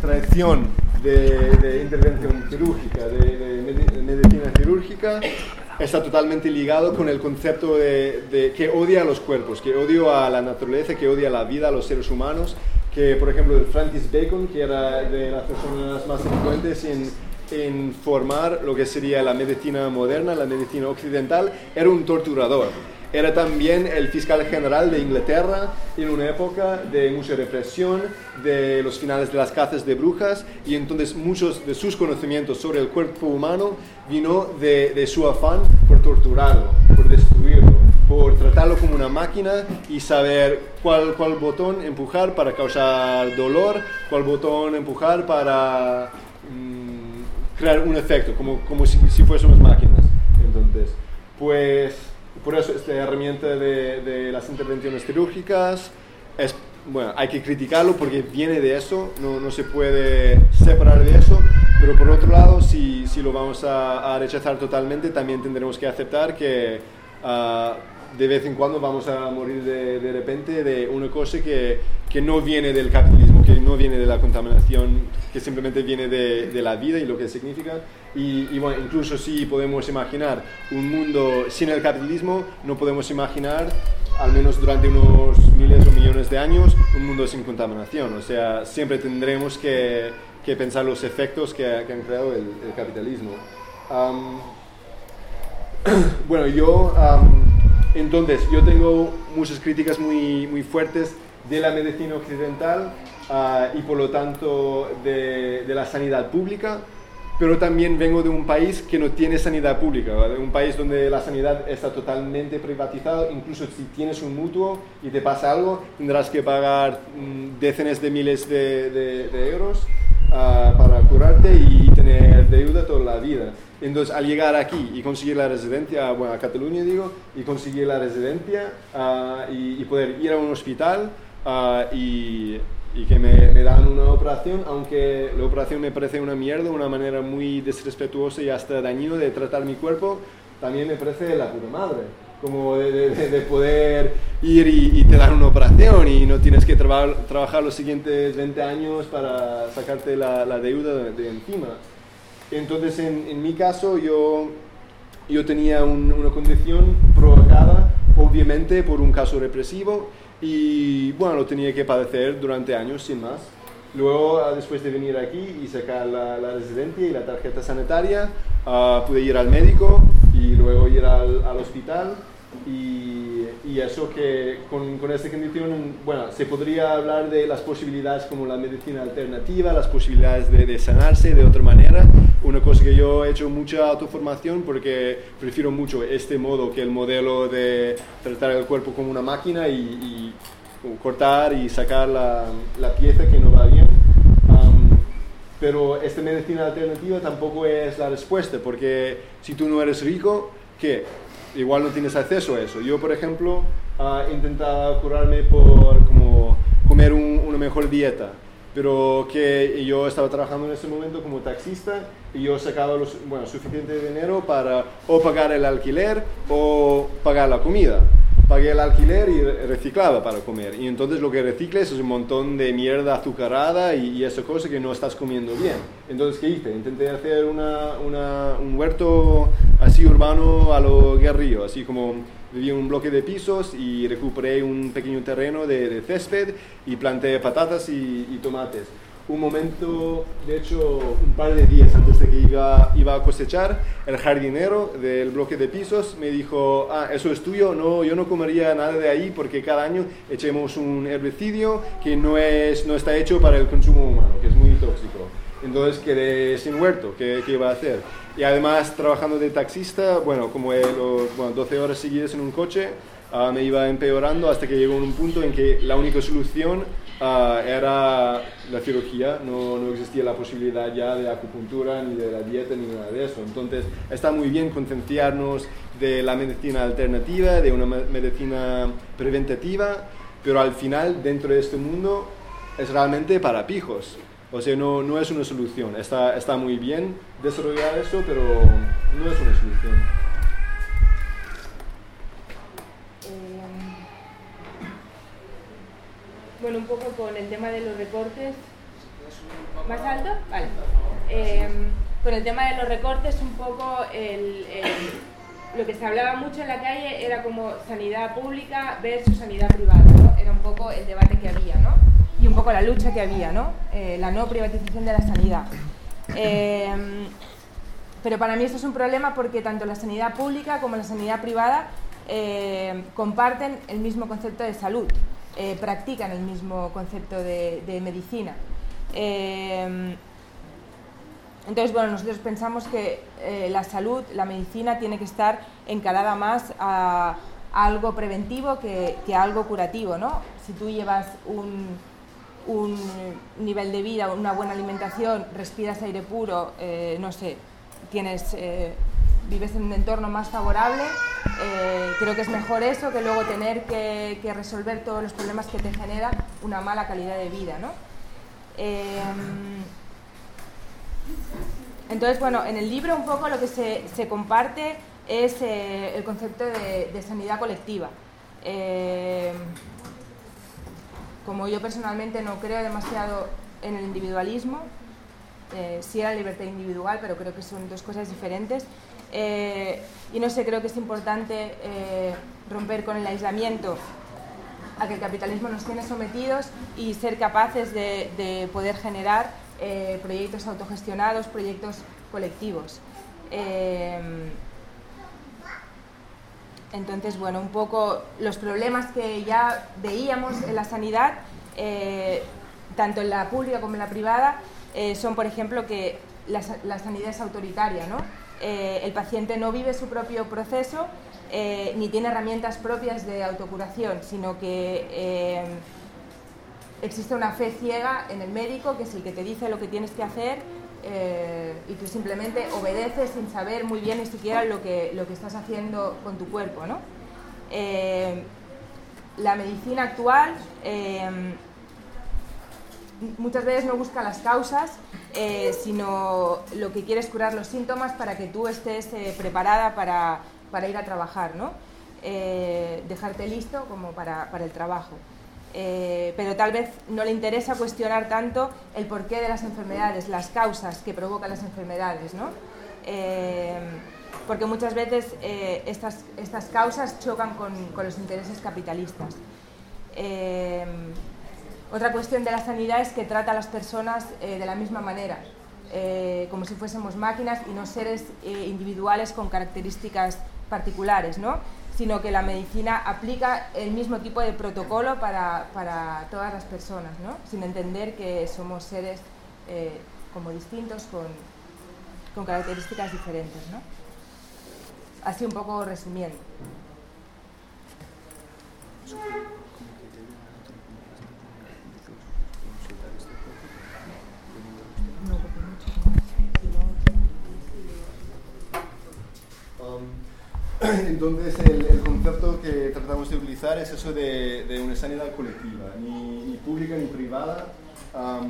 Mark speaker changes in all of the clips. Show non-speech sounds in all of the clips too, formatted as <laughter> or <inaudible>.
Speaker 1: tradición de, intervención quirúrgica, de, medicina quirúrgica, está totalmente ligado con el concepto de, que odia a los cuerpos, que odia a la naturaleza, que odia a la vida, a los seres humanos, que por ejemplo Francis Bacon, que era de las personas más influentes en, en formar lo que sería la medicina moderna, la medicina occidental, era un torturador era también el fiscal general de Inglaterra en una época de mucha represión, de los finales de las cazas de brujas, y entonces muchos de sus conocimientos sobre el cuerpo humano vino de, su afán por torturarlo, por destruirlo, por tratarlo como una máquina y saber cuál, cuál botón empujar para causar dolor, cuál botón empujar para mm, crear un efecto, como, como si, si fuésemos máquinas. Entonces, pues por eso esta herramienta de, las intervenciones quirúrgicas es, bueno, hay que criticarlo porque viene de eso, no, no se puede separar de eso, pero por otro lado, si, si lo vamos a, rechazar totalmente, también tendremos que aceptar que uh, de vez en cuando vamos a morir de, de repente de una cosa que, que, no viene del capitalismo, que no viene de la contaminación, que simplemente viene de, la vida y lo que significa. Y, bueno, incluso si podemos imaginar un mundo sin el capitalismo, no podemos imaginar, al menos durante unos miles o millones de años, un mundo sin contaminación. O sea, siempre tendremos que, pensar los efectos que, que han creado el, capitalismo. <clears throat> Bueno, yo... Entonces, yo tengo muchas críticas muy, muy fuertes de la medicina occidental uh, y por lo tanto de, de, la sanidad pública, pero también vengo de un país que no tiene sanidad pública, de un país donde la sanidad está totalmente privatizada, incluso si tienes un mutuo y te pasa algo, tendrás que pagar mm, decenas de miles de, de, de euros uh, para curarte y tener deuda toda la vida. Entonces, al llegar aquí y conseguir la residencia, bueno, a Cataluña digo, y conseguir la residencia uh, y, y, poder ir a un hospital uh, y, y, que me, me, dan una operación, aunque la operación me parece una mierda, una manera muy desrespetuosa y hasta dañino de tratar mi cuerpo, también me parece la puta madre. Como de, de, de poder ir y, y, te dan una operación y no tienes que traba, trabajar los siguientes 20 años para sacarte la, la deuda de encima. Entonces, en, en mi caso, yo, yo tenía un, una condición provocada, obviamente, por un caso represivo y, bueno, lo tenía que padecer durante años, sin más. Luego, ah, después de venir aquí y sacar la, la residencia y la tarjeta sanitaria, uh, pude ir al médico y luego ir al, al hospital y, y, eso que con, con, esta condición, bueno, se podría hablar de las posibilidades como la medicina alternativa, las posibilidades de, de, sanarse de otra manera. Una cosa que yo he hecho mucha autoformación porque prefiero mucho este modo que el modelo de tratar el cuerpo como una máquina y, y cortar y sacar la, la, pieza que no va bien. Um, pero esta medicina alternativa tampoco es la respuesta porque si tú no eres rico, ¿qué? igual no tienes acceso a eso. Yo, por ejemplo, uh, intentaba curarme por como comer un, una mejor dieta, pero que yo estaba trabajando en ese momento como taxista y yo sacaba los, bueno, suficiente dinero para o pagar el alquiler o pagar la comida. Pagué el alquiler y reciclaba para comer. Y entonces lo que recicles es un montón de mierda azucarada y, y esa cosa que no estás comiendo bien. Entonces, ¿qué hice? Intenté hacer una, una, un huerto así urbano a lo guerrillo, así como viví en un bloque de pisos y recuperé un pequeño terreno de, de césped y planté patatas y, y, tomates. Un momento, de hecho, un par de días antes de que iba, iba a cosechar, el jardinero del bloque de pisos me dijo, ah, eso es tuyo, no, yo no comería nada de ahí porque cada año echemos un herbicidio que no, es, no está hecho para el consumo humano, que es muy tóxico. Entonces quedé sin huerto, ¿qué, qué iba a hacer? Y además trabajando de taxista, bueno, como los, bueno, 12 horas seguidas en un coche, uh, me iba empeorando hasta que llegó un punto en que la única solución uh, era la cirugía, no, no, existía la posibilidad ya de acupuntura, ni de la dieta, ni nada de eso. Entonces está muy bien concienciarnos de la medicina alternativa, de una medicina preventativa, pero al final dentro de este mundo es realmente para pijos. O sea, no, no es una solución. Está, está muy bien desarrollar eso, pero no es una solución.
Speaker 2: Eh, bueno, un poco con el tema de los recortes, ¿Más alto? Vale. Eh, con el tema de los recortes, un poco lo que se hablaba mucho en la calle era como sanidad pública versus sanidad privada, ¿no? Era un poco el debate que había, ¿no? Y un poco la lucha que había, ¿no? Eh, la no privatización de la sanidad. Eh, pero para mí esto es un problema porque tanto la sanidad pública como la sanidad privada eh, comparten el mismo concepto de salud, practican el mismo concepto de, medicina. Entonces, bueno, nosotros pensamos que eh, la salud, la medicina tiene que estar encarada más a, algo preventivo que, a algo curativo, ¿no? Si tú llevas un, nivel de vida, una buena alimentación, respiras aire puro, eh, no sé, tienes, eh, vives en un entorno más favorable, creo que es mejor eso que luego tener que, resolver todos los problemas que te genera una mala calidad de vida, ¿no? Entonces, bueno, en el libro un poco lo que se, comparte es eh, el concepto de, sanidad colectiva. Eh, como yo personalmente no creo demasiado en el individualismo, eh, sí en la libertad individual, pero creo que son dos cosas diferentes. y no sé, creo que es importante romper con el aislamiento a que el capitalismo nos tiene sometidos y ser capaces de poder generar eh, proyectos autogestionados, proyectos colectivos. Eh, entonces, bueno, un poco los problemas que ya veíamos en la sanidad, eh, tanto en la pública como en la privada, son, por ejemplo, que la, sanidad es autoritaria, ¿no? el paciente no vive su propio proceso ni tiene herramientas propias de autocuración, sino que existe una fe ciega en el médico, que es el que te dice lo que tienes que hacer eh, y tú simplemente obedeces sin saber muy bien ni siquiera lo que, lo que estás haciendo con tu cuerpo. ¿no? Eh, la medicina actual eh, muchas veces no busca las causas, sino lo que quiere es curar los síntomas para que tú estés preparada para, para, ir a trabajar, ¿no? dejarte listo como para, para el trabajo. Eh, pero tal vez no le interesa cuestionar tanto el porqué de las enfermedades, las causas que provocan las enfermedades, ¿no? Eh, porque muchas veces eh, estas, estas, causas chocan con, con los intereses capitalistas. otra cuestión de la sanidad es que trata a las personas de la misma manera, como si fuésemos máquinas y no seres individuales con características particulares, ¿no? Sino que la medicina aplica el mismo tipo de protocolo para, para todas las personas, ¿no? sin entender que somos seres eh, como distintos con, con, características diferentes. ¿no? Así un poco resumiendo. <coughs>
Speaker 1: Entonces, el, concepto que tratamos de utilizar es eso de, una sanidad colectiva, ni, pública ni privada,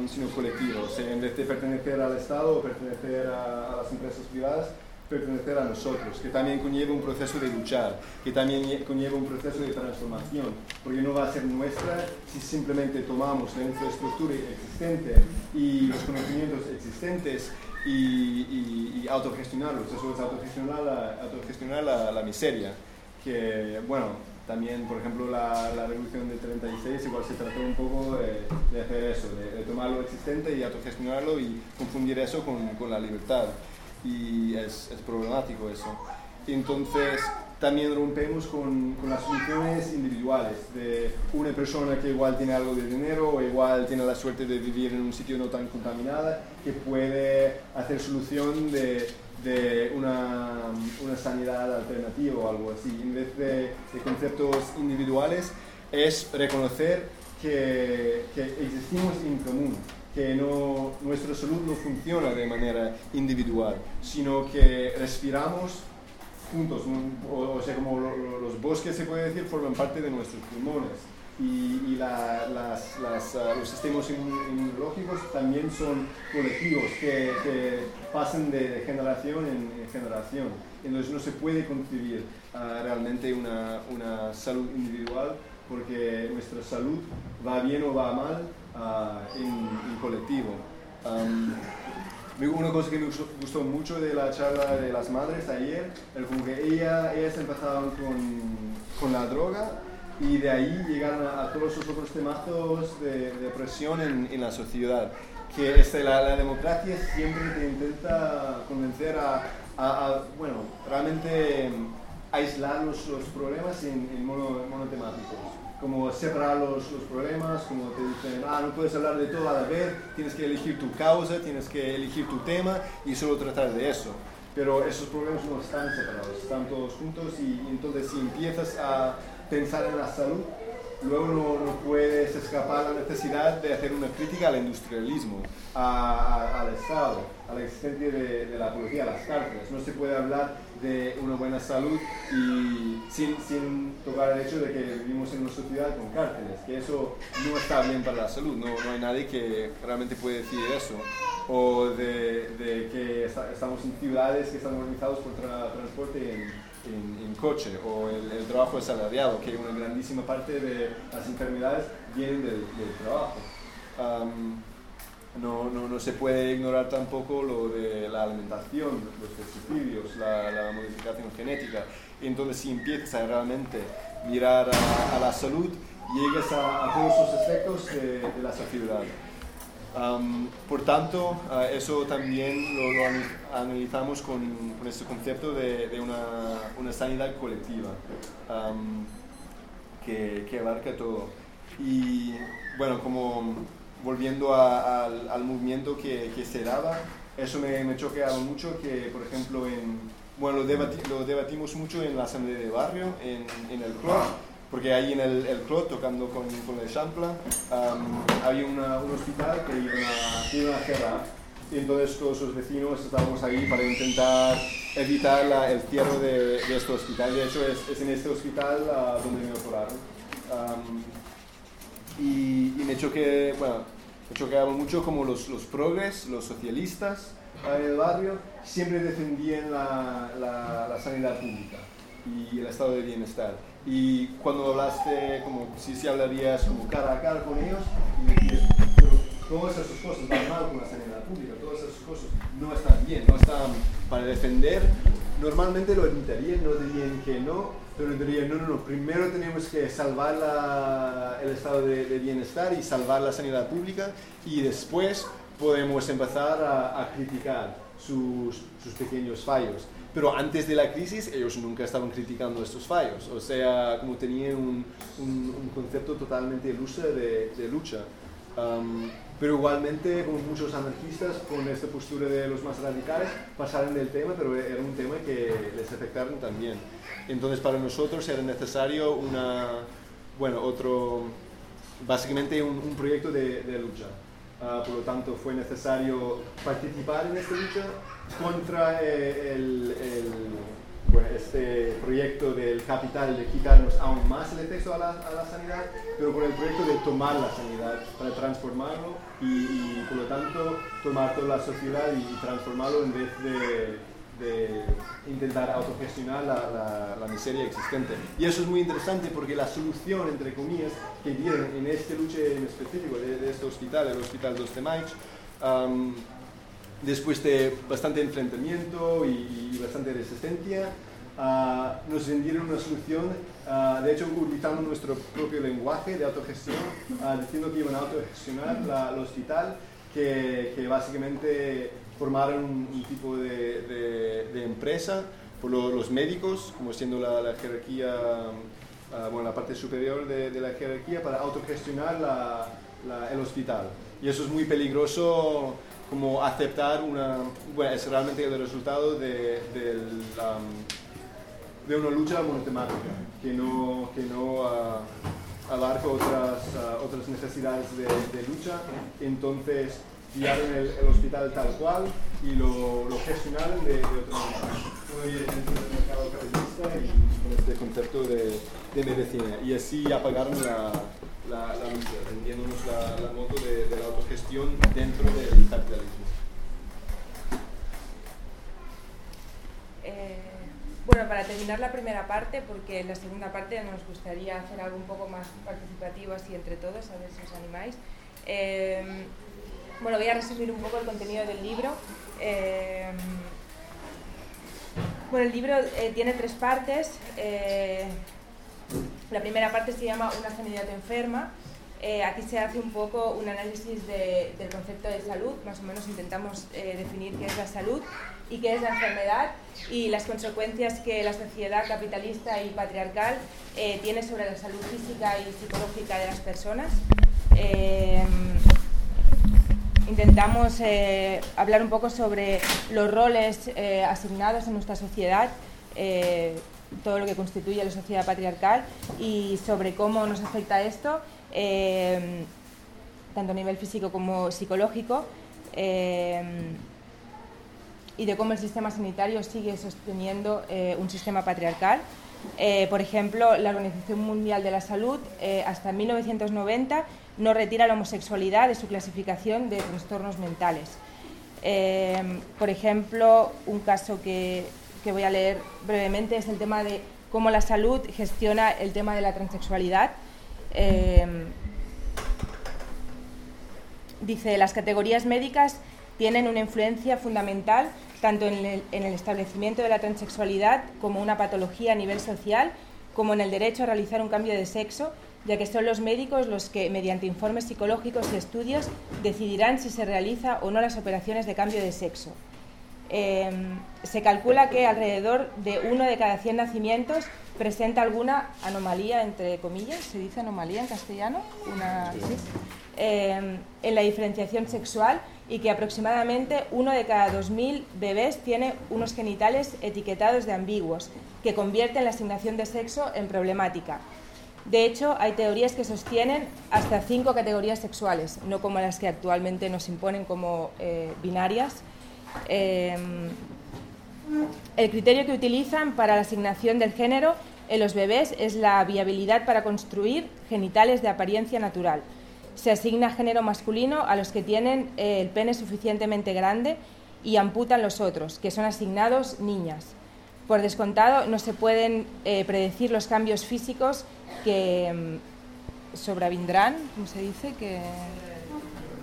Speaker 1: sino colectiva. O sea, en vez de pertenecer al Estado o pertenecer a, las empresas privadas, pertenecer a nosotros, que también conlleva un proceso de luchar, que también conlleva un proceso de transformación, porque no va a ser nuestra si simplemente tomamos la infraestructura existente y los conocimientos existentes y, y, autogestionarlos. Eso es autogestionar la, autogestionar la, miseria. Que, bueno, también, por ejemplo, la, la, revolución de 36 igual se trató un poco de, hacer eso, de, tomar lo existente y autogestionarlo y confundir eso con, con la libertad. Y es, es problemático eso. Entonces, también rompemos con, con, las soluciones individuales de una persona que igual tiene algo de dinero o igual tiene la suerte de vivir en un sitio no tan contaminado que puede hacer solución de, de una, una, sanidad alternativa o algo así. En vez de, de conceptos individuales es reconocer que, que, existimos en común, que no, nuestra salud no funciona de manera individual, sino que respiramos juntos, o, sea, como los bosques se puede decir, forman parte de nuestros pulmones. Y, las, las, ah, los sistemas inmunológicos también son colectivos que, pasan de generación en, generación. Entonces no se puede concebir ah, realmente una, una, salud individual porque nuestra salud va bien o va mal ah, en, colectivo. Una cosa que me gustó, mucho de la charla de las madres ayer, es como que ella, ellas empezaron con, con la droga y de ahí llegaron a, todos esos otros temazos de, de presión en, en, la sociedad. Que este, la, democracia siempre te intenta convencer a, bueno, realmente aislar los, los problemas en, en mono, monotemáticos como separar los, los, problemas, como te dicen, ah, no puedes hablar de todo a la vez, tienes que elegir tu causa, tienes que elegir tu tema y solo tratar de eso. Pero esos problemas no están separados, están todos juntos y entonces si empiezas a pensar en la salud, luego no, no, puedes escapar la necesidad de hacer una crítica al industrialismo, al Estado, a la existencia de, de, la policía, a las cárceles. No se puede hablar de una buena salud y sin, sin, tocar el hecho de que vivimos en una sociedad con cárceles, que eso no está bien para la salud, no, no hay nadie que realmente puede decir eso, o de, de que estamos en ciudades que están organizados por transporte en en, coche o el, trabajo asalariado, que una grandísima parte de las enfermedades vienen del, trabajo. No, no, no, se puede ignorar tampoco lo de la alimentación, los pesticidios, la, la modificación genética. Entonces, si empiezas a realmente mirar a, la salud, llegas a, todos esos efectos de, de la sociedad por tanto, eso también lo, analizamos con, con, este concepto de, de una, una, sanidad colectiva que, que, abarca todo. Y bueno, como volviendo al, al, movimiento que, que, se daba, eso me, me choqueaba mucho que, por ejemplo, en, bueno, lo, lo, debatimos mucho en la asamblea de barrio, en, en el club porque ahí en el, el club, tocando con, con el Champla, había una, un hospital que iba a, a cerrar. Y entonces todos los vecinos estábamos ahí para intentar evitar la, el cierre de, de, este hospital. De hecho, es, es en este hospital uh, donde me operaron. Y, y, me choqué, bueno, me choqueaba mucho como los, los progres, los socialistas en el barrio, siempre defendían la, la, la sanidad pública y el estado de bienestar y cuando hablaste, como si, si hablarías como cara a cara con ellos, y todas esas cosas van mal con la sanidad pública, todas esas cosas no están bien, no están para defender. Normalmente lo editarían, no dirían que no, pero dirían, no, no, no, primero tenemos que salvar la, el estado de, de, bienestar y salvar la sanidad pública y después podemos empezar a, a criticar sus, sus pequeños fallos pero antes de la crisis ellos nunca estaban criticando estos fallos, o sea, como tenían un, un, concepto totalmente iluso de, de lucha. Um, pero igualmente, como muchos anarquistas, con esta postura de los más radicales, pasaron del tema, pero era un tema que les afectaron también. Entonces, para nosotros era necesario una, bueno, otro, básicamente un, proyecto de, lucha. Uh, por lo tanto, fue necesario participar en esta lucha contra eh, el, este proyecto del capital de quitarnos aún más el acceso a la, a la, sanidad, pero por el proyecto de tomar la sanidad para transformarlo y, por lo tanto tomar toda la sociedad y, transformarlo en vez de, de intentar autogestionar la, la, la, miseria existente. Y eso es muy interesante porque la solución, entre comillas, que dieron en este lucha en específico de, de este hospital, el Hospital 2 de Maig, um, después de bastante enfrentamiento y, bastante resistencia, uh, nos vendieron una solución, uh, de hecho utilizando nuestro propio lenguaje de autogestión, uh, diciendo que iban a autogestionar la, el hospital, que, que, básicamente formaron un, tipo de, de, de, empresa por lo, los médicos, como siendo la, la jerarquía, bueno, la parte superior de, de, la jerarquía, para autogestionar la, el hospital. Y eso es muy peligroso como aceptar una, bueno, es realmente el resultado de, de, de una lucha monotemática, que no, que no uh, abarca otras, uh, otras necesidades de, de, lucha, entonces guiaron el, el, hospital tal cual y lo, lo gestionaron de, de otra manera, muy dentro del mercado capitalista y con este concepto de, de medicina, y así apagaron la la, la vendiéndonos la, la moto de, de, la autogestión dentro del capitalismo.
Speaker 2: Eh, bueno, para terminar la primera parte, porque en la segunda parte nos gustaría hacer algo un poco más participativo así entre todos, a ver si os animáis. Bueno, voy a resumir un poco el contenido del libro. bueno, el libro tiene tres partes. la primera parte se llama Una sanidad enferma. Eh, aquí se hace un poco un análisis del concepto de salud, más o menos intentamos eh, definir qué es la salud y qué es la enfermedad y las consecuencias que la sociedad capitalista y patriarcal eh, tiene sobre la salud física y psicológica de las personas. Intentamos hablar un poco sobre los roles asignados en nuestra sociedad todo lo que constituye la sociedad patriarcal y sobre cómo nos afecta esto eh, tanto a nivel físico como psicológico, eh, y de cómo el sistema sanitario sigue sosteniendo eh, un sistema patriarcal. Por ejemplo, la Organización Mundial de la Salud hasta 1990 no retira la homosexualidad de su clasificación de trastornos mentales. por ejemplo, un caso que, que voy a leer brevemente es el tema de cómo la salud gestiona el tema de la transexualidad. Dice, las categorías médicas tienen una influencia fundamental tanto en el, establecimiento de la transexualidad como una patología a nivel social, como en el derecho a realizar un cambio de sexo, ya que son los médicos los que, mediante informes psicológicos y estudios, decidirán si se realiza o no las operaciones de cambio de sexo. Em, se calcula que alrededor de uno de cada 100 nacimientos presenta alguna anomalía, entre comillas, se dice anomalía en castellano, una, em, en la diferenciación sexual y que aproximadamente uno de cada 2.000 bebés tiene unos genitales etiquetados de ambiguos, que convierten la asignación de sexo en problemática. De hecho, hay teorías que sostienen hasta cinco categorías sexuales, no como las que actualmente nos imponen como eh, binarias. Em, el criterio que utilizan para la asignación del género en los bebés es la viabilidad para construir genitales de apariencia natural. Se asigna género masculino a los que tienen eh, el pene suficientemente grande y amputan los otros, que son asignados niñas. Por descontado, no se pueden eh, predecir los cambios físicos que mm, sobrevendrán, ¿cómo se dice? Que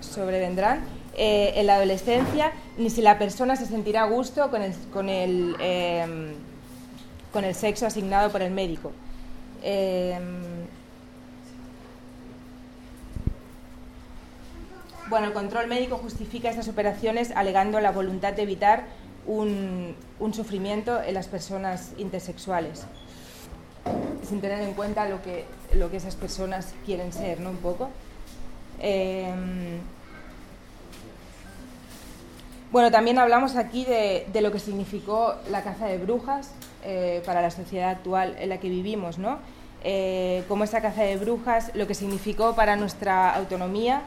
Speaker 2: sobrevendrán eh, en la adolescencia, ni si la persona se sentirá a gusto con el, con el, con el sexo asignado por el médico. Bueno, el control médico justifica estas operaciones alegando la voluntad de evitar un, sufrimiento en las personas intersexuales, sin tener en cuenta lo que, lo que esas personas quieren ser, ¿no? Un poco. Em, bueno, también hablamos aquí de, lo que significó la caza de brujas eh, para la sociedad actual en la que vivimos, ¿no? Eh, como esa caza de brujas, lo que significó para nuestra autonomía,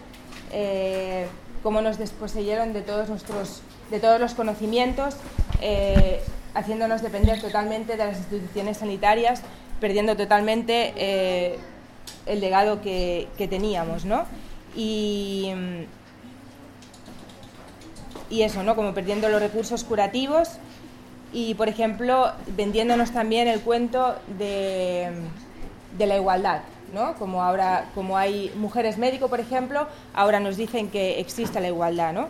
Speaker 2: eh, cómo nos desposeyeron de todos, nuestros, de todos los conocimientos, haciéndonos depender totalmente de las instituciones sanitarias, perdiendo totalmente el legado que, teníamos, ¿no? Y eso, ¿no? Como perdiendo los recursos curativos y, por ejemplo, vendiéndonos también el cuento de la igualdad, ¿no? Como ahora, como hay mujeres médico, por ejemplo, ahora nos dicen que existe la igualdad, ¿no?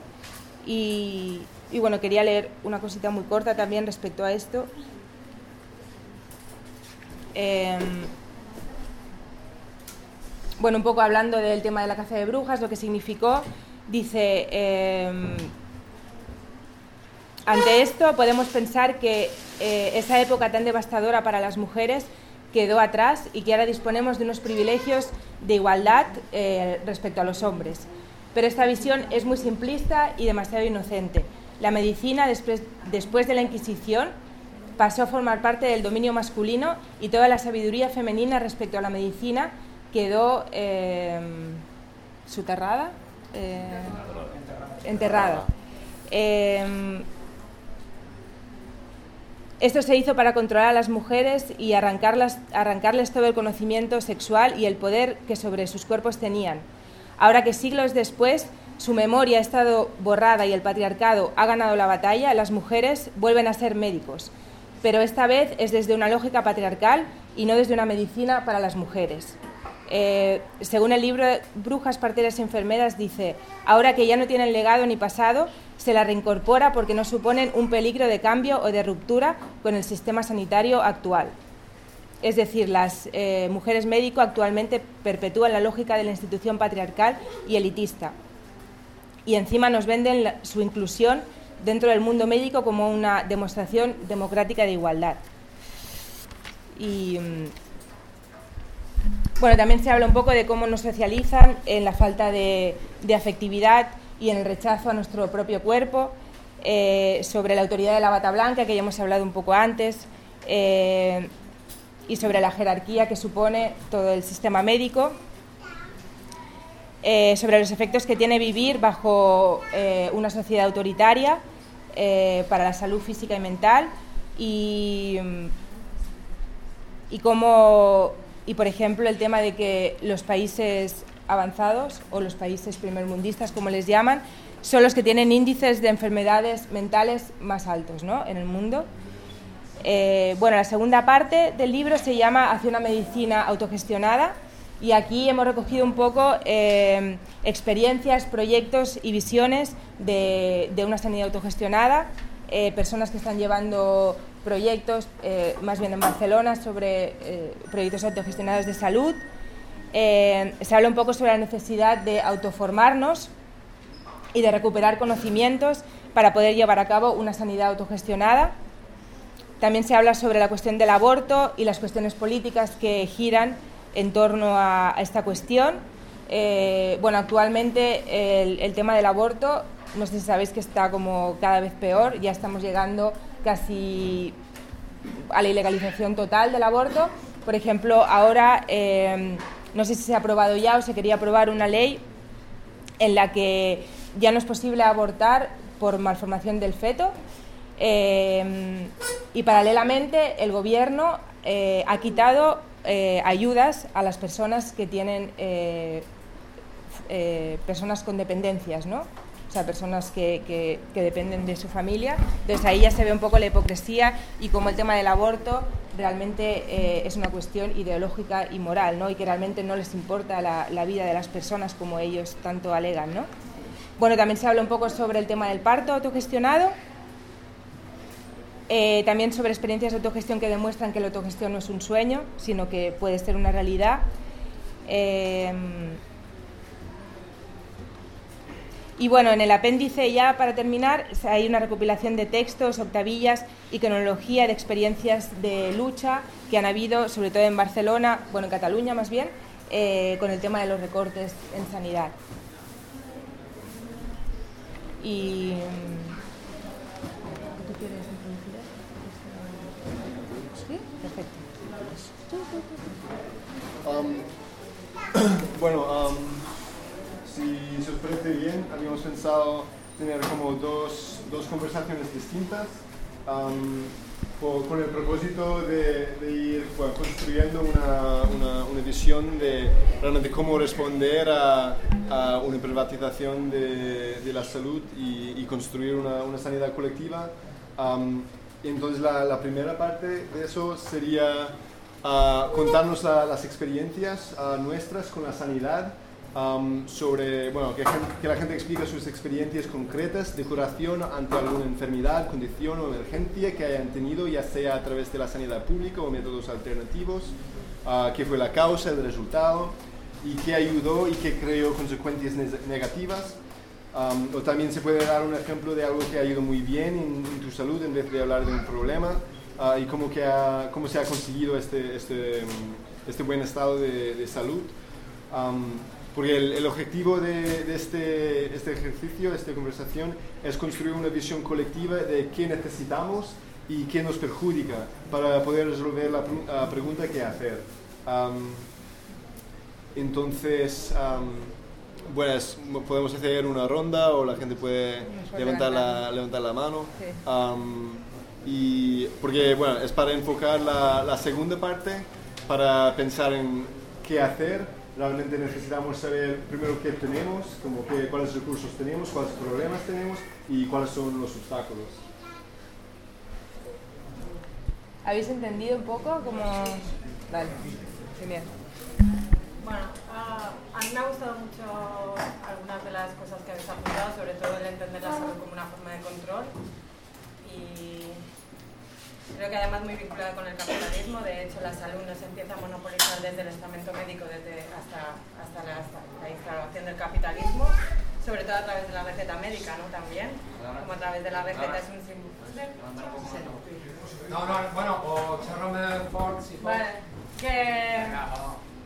Speaker 2: Y, y bueno, quería leer una cosita muy corta también respecto a esto. Em, bueno, un poco hablando del tema de la caza de brujas, lo que significó, dice, em, ante esto podemos pensar que eh, esa época tan devastadora para las mujeres quedó atrás y que ahora disponemos de unos privilegios de igualdad eh, respecto a los hombres. Pero esta visión es muy simplista y demasiado inocente. La medicina, después, después de la Inquisición, pasó a formar parte del dominio masculino y toda la sabiduría femenina respecto a la medicina quedó eh, soterrada, enterrada. Esto se hizo para controlar a las mujeres y arrancarles todo el conocimiento sexual y el poder que sobre sus cuerpos tenían. Ahora que siglos después su memoria ha estado borrada y el patriarcado ha ganado la batalla, las mujeres vuelven a ser médicos. Pero esta vez es desde una lógica patriarcal y no desde una medicina para las mujeres. Eh, según el libro Brujas, parteras y enfermeras, dice, ahora que ya no tienen legado ni pasado, se la reincorpora porque no suponen un peligro de cambio o de ruptura con el sistema sanitario actual. Es decir, las eh, mujeres médico actualmente perpetúan la lógica de la institución patriarcal y elitista. Y encima nos venden su inclusión dentro del mundo médico como una demostración democrática de igualdad. Y mm, bueno, también se habla un poco de cómo nos socializan en la falta de, afectividad y en el rechazo a nuestro propio cuerpo, eh, sobre la autoridad de la bata blanca, que ya hemos hablado un poco antes, eh, y sobre la jerarquía que supone todo el sistema médico, eh, sobre los efectos que tiene vivir bajo una sociedad autoritaria para la salud física y mental, y, y cómo y, por ejemplo, el tema de que los países avanzados o los países primermundistas, como les llaman, son los que tienen índices de enfermedades mentales más altos ¿no? en el mundo. Eh, bueno, la segunda parte del libro se llama Hacia una medicina autogestionada y aquí hemos recogido un poco eh, experiencias, proyectos y visiones de, de una sanidad autogestionada, eh, personas que están llevando proyectos, eh, más bien en Barcelona, sobre eh, proyectos autogestionados de salud. Eh, se habla un poco sobre la necesidad de autoformarnos y de recuperar conocimientos para poder llevar a cabo una sanidad autogestionada. También se habla sobre la cuestión del aborto y las cuestiones políticas que giran en torno a, esta cuestión. bueno, actualmente el, el tema del aborto, no sé si sabéis que está como cada vez peor, ya estamos llegando casi a la ilegalización total del aborto. Por ejemplo, ahora eh, no sé si se ha aprobado ya o se quería aprobar una ley en la que ya no es posible abortar por malformación del feto eh, y paralelamente el gobierno eh, ha quitado ayudas a las personas que tienen personas con dependencias, ¿no? O sea, personas que, que, dependen de su familia. Entonces ahí ya se ve un poco la hipocresía y cómo el tema del aborto realmente eh, es una cuestión ideológica y moral, ¿no? Y que realmente no les importa la, la, vida de las personas como ellos tanto alegan, ¿no? Bueno, también se habla un poco sobre el tema del parto autogestionado, eh, también sobre experiencias de autogestión que demuestran que la autogestión no es un sueño, sino que puede ser una realidad. Eh, y bueno, en el apéndice ya para terminar hay una recopilación de textos, octavillas y cronología de experiencias de lucha que han habido, sobre todo en Barcelona, bueno, en Cataluña más bien, eh, con el tema de los recortes en sanidad. Y... Perfecto.
Speaker 1: Um, <coughs> bueno, um, os parece bien, habíamos pensado tener como dos, dos conversaciones distintas con el propósito de, ir construyendo una, una, una, visión de realmente cómo responder a, a una privatización de, de, la salud y, construir una, una sanidad colectiva. entonces la, la, primera parte de eso sería uh, contarnos las experiencias uh, nuestras con la sanidad sobre, bueno, que, la gente explique sus experiencias concretas de curación ante alguna enfermedad, condición o emergencia que hayan tenido, ya sea a través de la sanidad pública o métodos alternativos, uh, qué fue la causa, el resultado y qué ayudó y qué creó consecuencias negativas. o también se puede dar un ejemplo de algo que ha ido muy bien en, tu salud en vez de hablar de un problema uh, y cómo, se ha conseguido este, este, este buen estado de salud. Porque el, objetivo de, este, este, ejercicio, de esta conversación, es construir una visión colectiva de qué necesitamos y qué nos perjudica para poder resolver la, pregunta qué hacer. entonces, bueno, podemos hacer una ronda o la gente puede levantar la, levantar la mano. y porque, bueno, es para enfocar la, la segunda parte, para pensar en qué hacer realmente necesitamos saber primero qué tenemos, como qué, cuáles recursos tenemos, cuáles problemas tenemos y cuáles son los obstáculos.
Speaker 2: ¿Habéis entendido un poco? Como... Vale, genial.
Speaker 3: Bueno, ah, a mí me ha gustado mucho algunas de las cosas que habéis apuntado, sobre todo el entender la salud como una forma de control. Y creo que además muy vinculada con el capitalismo. De hecho, la salud no se empieza a monopolizar desde el estamento médico desde hasta, hasta la, la instalación del capitalismo, sobre todo a través de la receta médica, ¿no? También, como a través de la receta es un símbolo.
Speaker 4: No, no, bueno, o Ford, si
Speaker 3: Vale, que,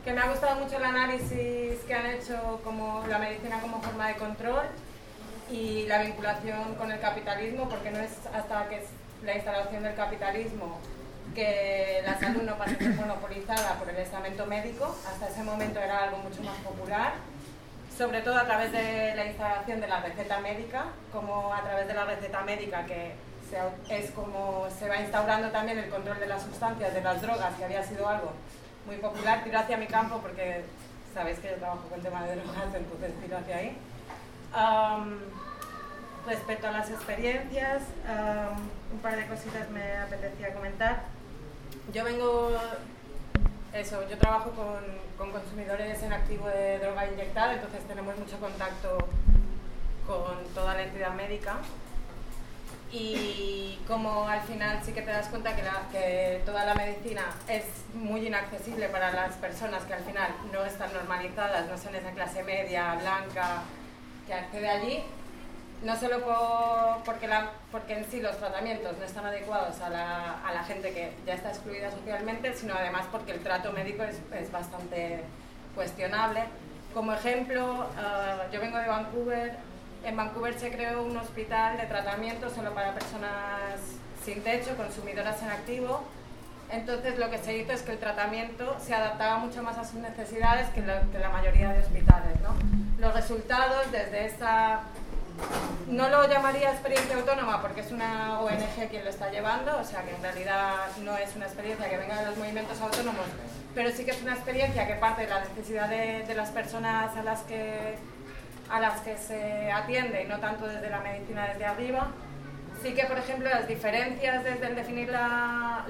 Speaker 3: que me ha gustado mucho el análisis que han hecho como la medicina como forma de control y la vinculación con el capitalismo, porque no es hasta que la instalación del capitalismo que la salud no pasa a ser monopolizada por el estamento médico, hasta ese momento era algo mucho más popular, sobre todo a través de la instalación de la receta médica, como a través de la receta médica que se- es como se va instaurando también el control de las sustancias, de las drogas, que había sido algo muy popular. Tiro hacia mi campo porque sabéis que yo trabajo con temas de drogas, entonces tiro hacia ahí. Am, respecto a las experiencias, am, un par de cositas me apetecía comentar. Yo vengo, eso, yo trabajo con, con consumidores en activo de droga inyectada, entonces tenemos mucho contacto con toda la entidad médica y como al final sí que te das cuenta que, que toda la medicina es muy inaccesible para las personas que al final no están normalizadas, no son esa clase media, blanca, que accede allí, no solo por- porque, en sí los tratamientos no están adecuados a la, gente que ya está excluida socialmente, sino además porque el trato médico es, bastante cuestionable. Como ejemplo, ah, yo vengo de Vancouver, en Vancouver se creó un hospital de tratamiento solo para personas sin techo, consumidoras en activo. Entonces lo que se hizo es que el tratamiento se adaptaba mucho más a sus necesidades que, la- mayoría de hospitales. Los resultados desde esa no lo llamaría experiencia autónoma porque es una ONG quien lo está llevando, o sea que en realidad no es una experiencia que venga de los movimientos autónomos, pero sí que es una experiencia que parte de la necesidad de, las personas a las, que, a las que se atiende y no tanto desde la medicina desde arriba. Sí que, por ejemplo, las diferencias desde el definir la-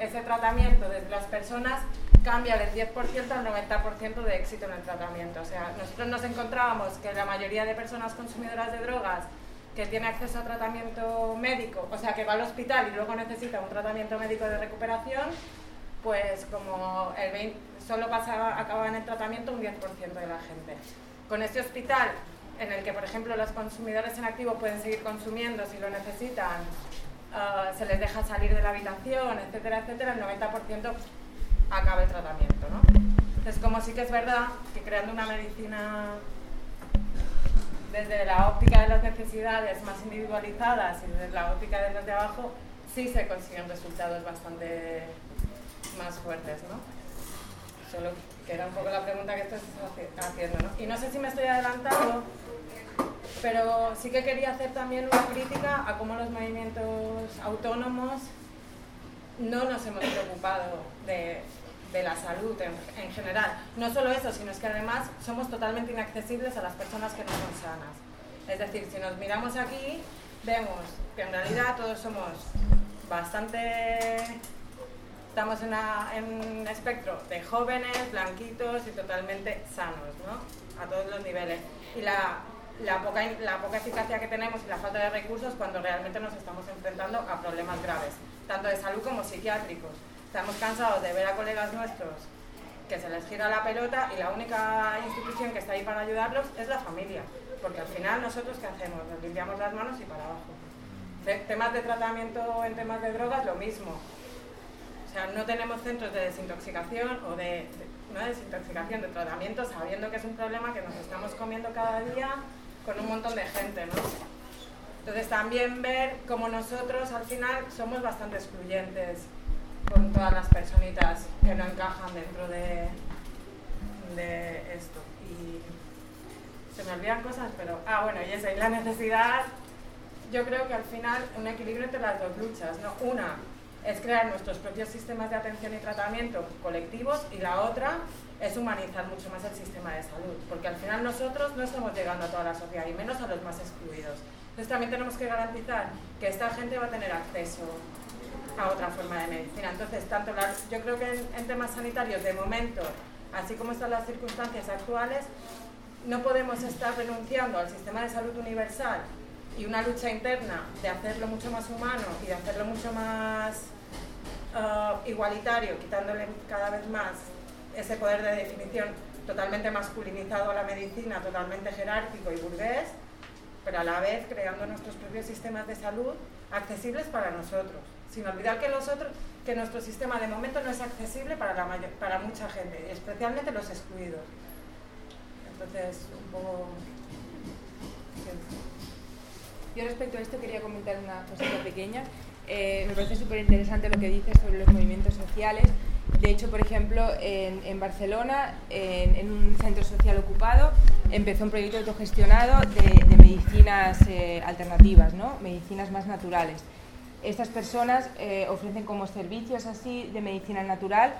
Speaker 3: ese tratamiento desde las personas cambia del 10% al 90% de éxito en el tratamiento. O sea, nosotros nos encontrábamos que la mayoría de personas consumidoras de drogas que tiene acceso a tratamiento médico, o sea, que va al hospital y luego necesita un tratamiento médico de recuperación, pues como el 20, solo pasa, acaba en el tratamiento un 10% de la gente. Con este hospital, en el que, por ejemplo, los consumidores en activo pueden seguir consumiendo si lo necesitan, ah, se les deja salir de la habitación, etcétera, etcétera, el 90% acaba el tratamiento, ¿no? Entonces, como sí que es verdad que creando una medicina desde la óptica de las necesidades más individualizadas y desde la óptica de los de abajo, sí se consiguen resultados bastante más fuertes, ¿no? Solo que era un poco la pregunta que estoy haciendo, ¿no? Y no sé si me estoy adelantando, pero sí que quería hacer también una crítica a cómo los movimientos autónomos no nos hemos preocupado de, de la salud en, en general. No solo eso, sino es que además somos totalmente inaccesibles a las personas que no son sanas. Es decir, si nos miramos aquí, vemos que en realidad todos somos bastante... Estamos en, una- en un espectro de jóvenes, blanquitos y totalmente sanos, ¿no? A todos los niveles. Y la, la, poca, la poca eficacia que tenemos y la falta de recursos cuando realmente nos estamos enfrentando a problemas graves, tanto de salud como psiquiátricos. Estamos cansados de ver a colegas nuestros que se les gira la pelota y la única institución que está ahí para ayudarlos es la familia. Porque al final nosotros qué hacemos? Nos limpiamos las manos y para abajo. Te- temas de tratamiento en temas de drogas, lo mismo. O sea, no tenemos centros de desintoxicación o de, de- no de desintoxicación, de tratamiento, sabiendo que es un problema que nos estamos comiendo cada día con un montón de gente, ¿no? Entonces también ver cómo nosotros al final somos bastante excluyentes con todas las personitas que no encajan dentro de, de esto. Y se me olvidan cosas, pero... Ah, bueno, y eso, y la necesidad, yo creo que al final un equilibrio entre las dos luchas, ¿no? Una es crear nuestros propios sistemas de atención y tratamiento colectivos y la otra es humanizar mucho más el sistema de salud, porque al final nosotros no estamos llegando a toda la sociedad y menos a los más excluidos. Entonces también tenemos que garantizar que esta gente va a tener acceso a otra forma de medicina. Entonces, tanto la- yo creo que en, temas sanitarios, de momento, así como están las circunstancias actuales, no podemos estar renunciando al sistema de salud universal y una lucha interna de hacerlo mucho más humano y de hacerlo mucho más uh, igualitario, quitándole cada vez más ese poder de definición totalmente masculinizado a la medicina, totalmente jerárquico y burgués, pero a la vez creando nuestros propios sistemas de salud accesibles para nosotros, sin olvidar que, los otros, que nuestro sistema de momento no es accesible para, la mayor, para mucha gente, especialmente los excluidos. Entonces, un poco...
Speaker 2: Yo respecto a esto quería comentar una cosita pequeña. Eh, me parece súper interesante lo que dices sobre los movimientos sociales. De hecho, por ejemplo, en, Barcelona, en, un centro social ocupado, empezó un proyecto autogestionado de, medicinas eh, alternativas, ¿no? medicinas más naturales. Estas personas eh, ofrecen como servicios así de medicina natural,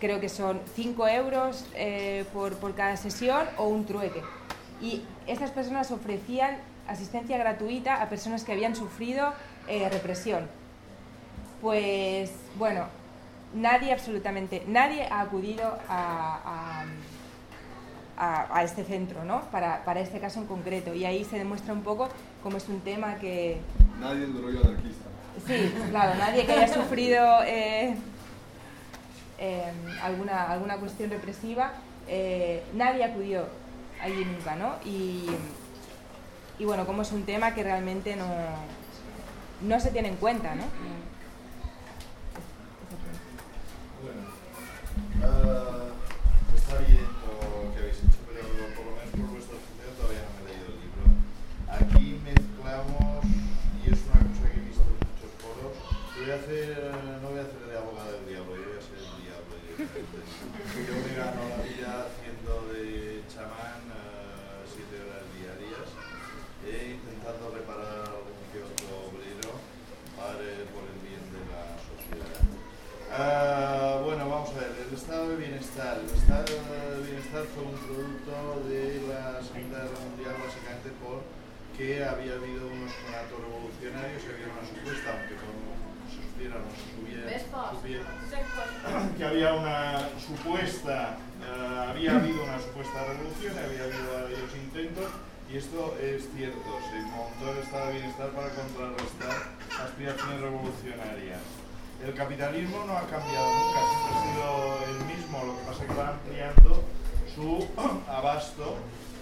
Speaker 2: creo que son 5 euros eh, por, por cada sesión o un trueque. Y estas personas ofrecían asistencia gratuita a personas que habían sufrido represión. Pues bueno, nadie, absolutamente nadie ha acudido a, a, a, a este centro, ¿no? Para, para, este caso en concreto. Y ahí se demuestra un poco cómo es un tema que...
Speaker 1: Nadie es rollo anarquista.
Speaker 2: Sí, claro, nadie que haya sufrido eh, eh, alguna, alguna cuestión represiva, eh, nadie acudió allí nunca, ¿no? Y, y bueno, como es un tema que realmente no, no se tiene en cuenta, ¿no?
Speaker 5: Bueno, está bien lo que habéis hecho, pero por lo menos por vuestra función todavía no me he leído el libro. Aquí mezclamos, y es una cosa que he visto en muchos foros, voy a no voy a hacer de abogado del diablo, yo voy a ser el diablo directamente. Yo me gano la vida haciendo de chamán uh, siete horas diarias e intentando reparar algún que otro obrero para, por el bien de la sociedad. Uh, bueno, vamos a ver, el estado de bienestar. El estado de bienestar fue un producto de la Segunda Guerra Mundial básicamente porque había habido unos conatos revolucionarios y había una supuesta, aunque como se supiera no se supiera, supiera que había una supuesta, uh, había habido una supuesta revolución, había habido varios intentos y esto es cierto, se montó el estado de bienestar para contrarrestar aspiraciones revolucionarias. El capitalismo no ha cambiado nunca, siempre ha sido el mismo, lo que pasa es que va ampliando su <clears throat> abasto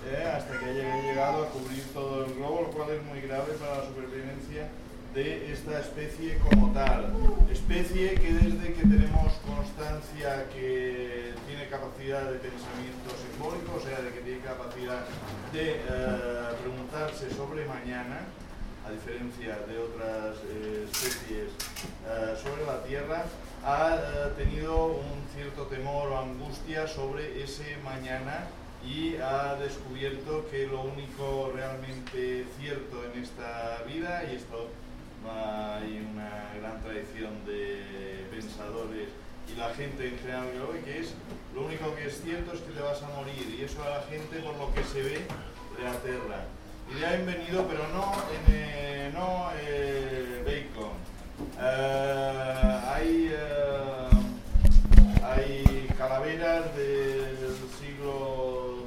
Speaker 5: eh, hasta que haya llegado a cubrir todo el globo, lo cual es muy grave para la supervivencia de esta especie como tal. Especie que desde que tenemos constancia que tiene capacidad de pensamiento simbólico, o sea, de que tiene capacidad de eh, preguntarse sobre mañana, a diferencia de otras eh, especies eh, sobre la Tierra, ha eh, tenido un cierto temor o angustia sobre ese mañana y ha descubierto que lo único realmente cierto en esta vida, y esto hay una gran tradición de pensadores y la gente en general que es lo único que es cierto es que te vas a morir y eso a la gente por lo que se ve le aterra han venido, pero no, en, eh, no eh, bacon. Uh, hay, uh, hay calaveras del siglo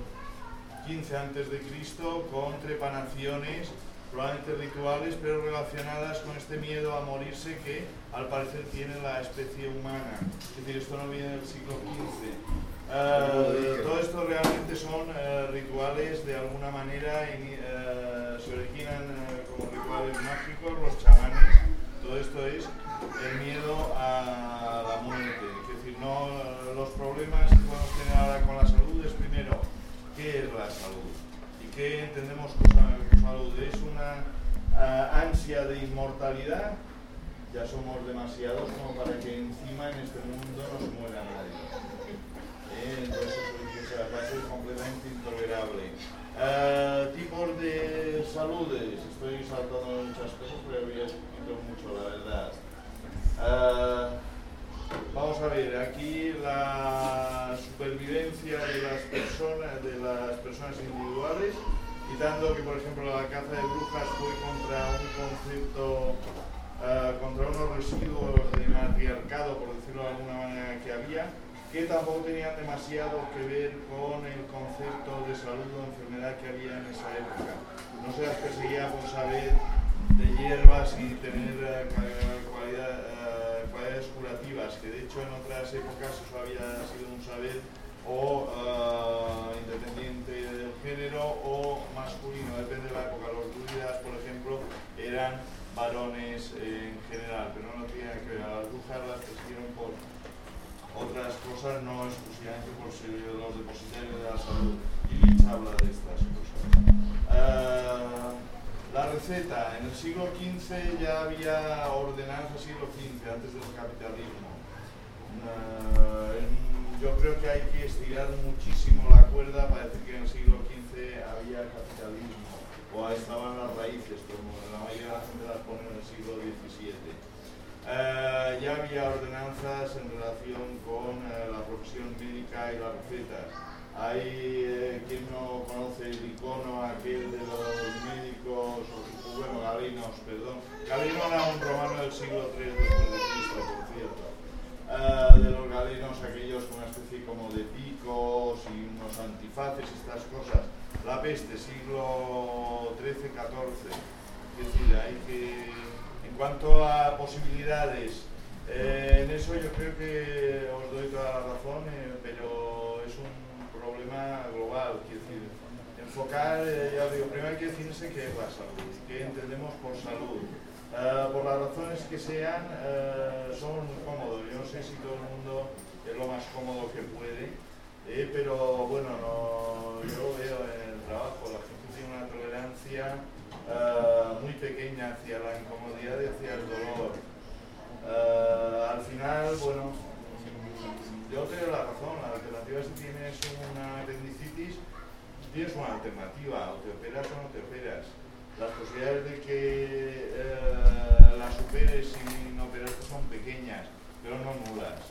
Speaker 5: XV antes de Cristo con trepanaciones, probablemente rituales, pero relacionadas con este miedo a morirse que al parecer tiene la especie humana. Es decir, esto no viene del siglo XV. Uh, todo esto realmente son uh, rituales de alguna manera uh, se originan como rituales mágicos, los chamanes, todo esto es el miedo a la muerte, es decir, no, los problemas que podemos tener ahora con la salud es primero, ¿qué es la salud? ¿Y qué entendemos por salud? ¿Es una ansia de inmortalidad? Ya somos demasiados como para que encima en este mundo no se muera nadie entonces eso la clase es completamente intolerable. Uh, tipos de saludes, estoy saltando muchas cosas, pero había escrito mucho, la verdad. Uh, vamos a ver, aquí la supervivencia de las personas, de las personas individuales, quitando que por ejemplo la caza de brujas fue contra un concepto, uh, contra unos residuos de matriarcado, por decirlo de alguna manera, que había, que tampoco tenían demasiado que ver con el concepto de salud o enfermedad que había en esa época. No se las perseguía por saber de hierbas y tener eh, eh, cualidades curativas, que de hecho en otras épocas eso había sido un saber o eh, independiente del género o masculino, depende de la época. Los druidas, por ejemplo, eran varones en general, pero no tenían que ver. Las brujas las persiguieron por otras cosas, no exclusivamente por ser los depositarios de la salud. Y Nietzsche habla de estas cosas. Uh, la receta, en el siglo XV ya había ordenanzas, siglo XV, antes del capitalismo. Uh, yo creo que hay que estirar muchísimo la cuerda para decir que en el siglo XV había capitalismo, o estaban las raíces, como la mayoría de la gente las pone en el siglo XVII. Uh, ya había ordenanzas en relación con uh, la profesión médica y las recetas. Hay eh, quien no conoce el icono aquel de los médicos, bueno, galinos, perdón. Galino era un romano del siglo III después de Cristo, por cierto. Uh, de los galinos, aquellos con una especie como de picos y unos antifaces, estas cosas. La peste, siglo XIII-XIV. Es decir, hay que cuanto a posibilidades, eh, en eso yo creo que os doy toda la razón, eh, pero es un problema global. Quiero decir, enfocar, eh, ya digo, primero hay que decirse qué es la salud, qué entendemos por salud. por las razones que sean, son muy cómodos. Yo no sé si todo el mundo es lo más cómodo que puede, pero bueno, no, yo veo en el trabajo, la gente tiene una tolerancia uh, muy pequeña hacia la incomodidad y hacia el dolor. Uh, al final, bueno, yo tengo la razón, la alternativa si tienes una apendicitis, tienes una alternativa, o te operas o no te operas. Las posibilidades de que uh, la superes sin operarte son pequeñas, pero no nulas.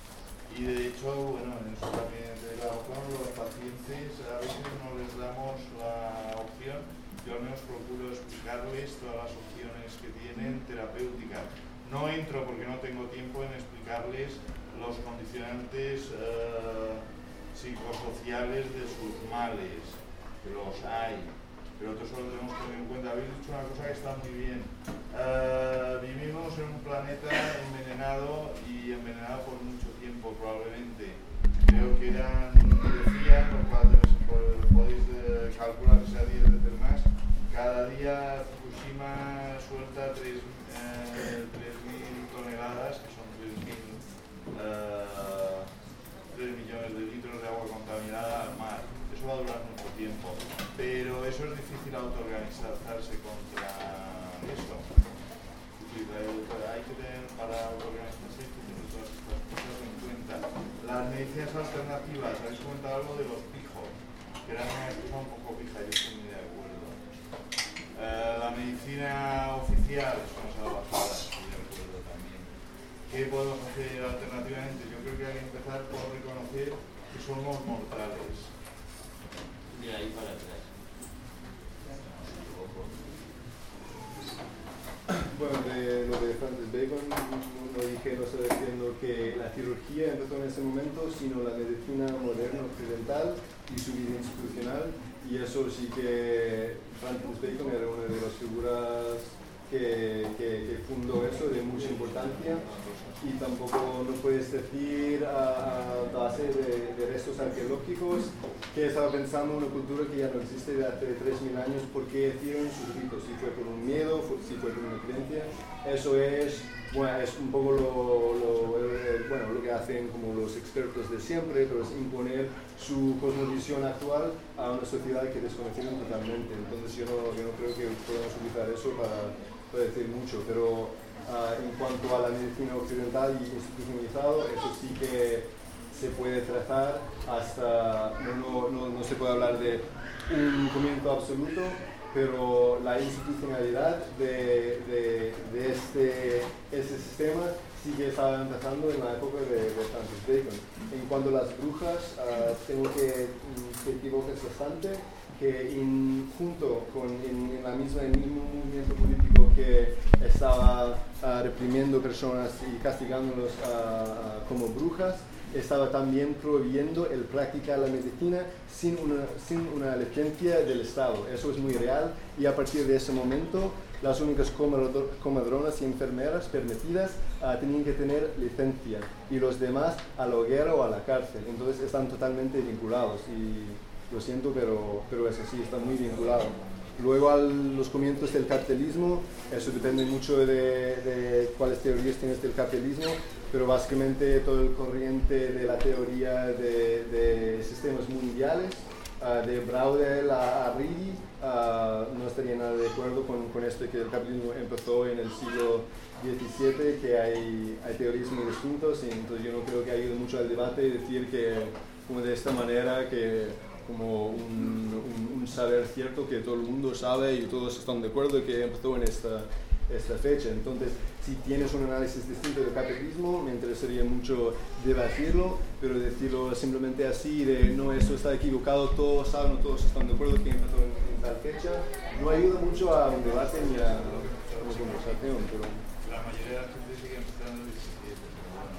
Speaker 5: Y de hecho, bueno, en eso también de la razón, los pacientes a veces no les damos la opción yo al menos procuro explicarles todas las opciones que tienen terapéuticas. No entro porque no tengo tiempo en explicarles los condicionantes uh, psicosociales de sus males, que los hay, pero otros solo tenemos que tener en cuenta. Habéis dicho una cosa que está muy bien. Uh, vivimos en un planeta envenenado y envenenado por mucho tiempo probablemente. Creo que eran, decían, los padres, podéis eh, calcular que sea 10 veces más, cada día Fukushima suelta 3.000 eh, toneladas, que son 3.000 eh, millones de litros de agua contaminada al mar. Eso va a durar mucho tiempo, pero eso es difícil autoorganizarse contra eso. Hay que tener para autoorganizarse hay que tener todas estas cosas en cuenta. Las medicinas alternativas, habéis comentado algo de los pijos, que eran una cosa un poco pija, yo estoy muy de acuerdo. Eh, la medicina oficial es una salvajada, estoy de acuerdo también. ¿Qué podemos hacer alternativamente? Yo creo que hay que empezar por reconocer que somos mortales.
Speaker 6: De ahí para atrás.
Speaker 1: Bueno, de lo de Francis Bacon, no dije, no estoy diciendo que la cirugía empezó en ese momento, sino la medicina moderna occidental y su vida institucional sí que Francis Bacon era una de las figuras que, que, fundó eso de mucha importancia y tampoco no puedes decir a, base de, restos arqueológicos que estaba pensando en una cultura que ya no existe de hace 3.000 años porque hicieron sus ritos, si fue por un miedo, si fue por una creencia, eso es bueno, es un poco lo, bueno, lo que hacen como los expertos de siempre, pero es imponer su cosmovisión actual a una sociedad que desconocieron totalmente. Entonces yo no, yo no creo que podamos utilizar eso para, decir mucho, pero ah, en cuanto a la medicina occidental y institucionalizado, eso sí que se puede trazar hasta, no, no, no se puede hablar de un comienzo absoluto, pero la institucionalidad de, de, de este, este, sistema sí que estaba empezando en la época de, de Francis Bacon. En cuanto a las brujas, uh, tengo que te equivocas bastante, que junto con en, la misma, el mismo movimiento político que estaba uh, reprimiendo personas y castigándolos uh, como brujas, estaba también prohibiendo el practicar la medicina sin una, sin una licencia del Estado. Eso es muy real y a partir de ese momento las únicas comadro- comadronas y enfermeras permitidas ah, tenían que tener licencia y los demás a la hoguera o a la cárcel. Entonces están totalmente vinculados y lo siento, pero, pero es así, están muy vinculados. Luego a los comienzos del capitalismo, eso depende mucho de, de cuáles teorías tienes del capitalismo, pero básicamente todo el corriente de la teoría de, de sistemas mundiales, ah, de Braudel a, a Reed, ah, no estaría nada de acuerdo con, con esto que el capitalismo empezó en el siglo XVII, que hay, hay teorías muy distintas, y entonces yo no creo que ayude mucho al debate decir que como de esta manera que como un, un- un saber cierto que todo el mundo sabe y todos están de acuerdo que empezó en esta, esta fecha. Entonces, si tienes un análisis distinto del capitalismo, me interesaría mucho debatirlo, pero decirlo simplemente así, de no, esto está equivocado, todos saben, todos están de acuerdo que empezó en, en tal fecha, no ayuda mucho a un debate ni a una conversación. Pero,
Speaker 5: La mayoría de la gente sigue empezando en el 17, pero bueno,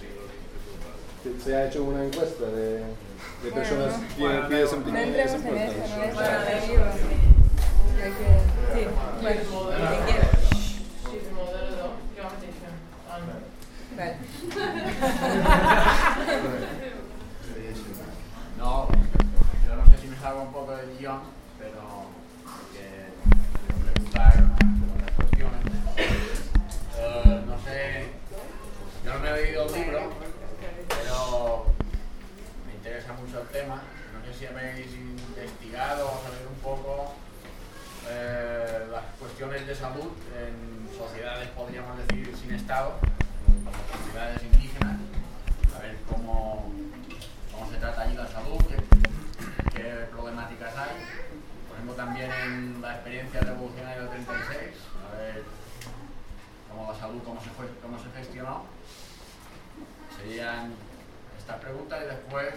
Speaker 5: siglo XX, pues
Speaker 1: se- se ha hecho una encuesta de, de
Speaker 2: Bueno,
Speaker 1: personas
Speaker 2: no.
Speaker 1: que
Speaker 7: Bueno,
Speaker 1: piensan
Speaker 2: No eso, no Hay que- Sí, bueno, quien quiera. Vale.
Speaker 8: No, yo no sé si me salgo un poco del guion, pero porque me preguntaron unas cuestiones. No sé, yo no me he leído el libro, pero me interesa mucho el tema. No sé si habéis investigado o saber un poco eh, las cuestiones de salud en sociedades, podríamos decir, sin Estado, como comunidades indígenas, a ver cómo, cómo se trata allí la salud, qué, qué problemáticas hay. Por ejemplo, también en la experiencia revolucionaria del 36, a ver cómo la salud, cómo se, cómo se gestionó. Serían estas preguntas y después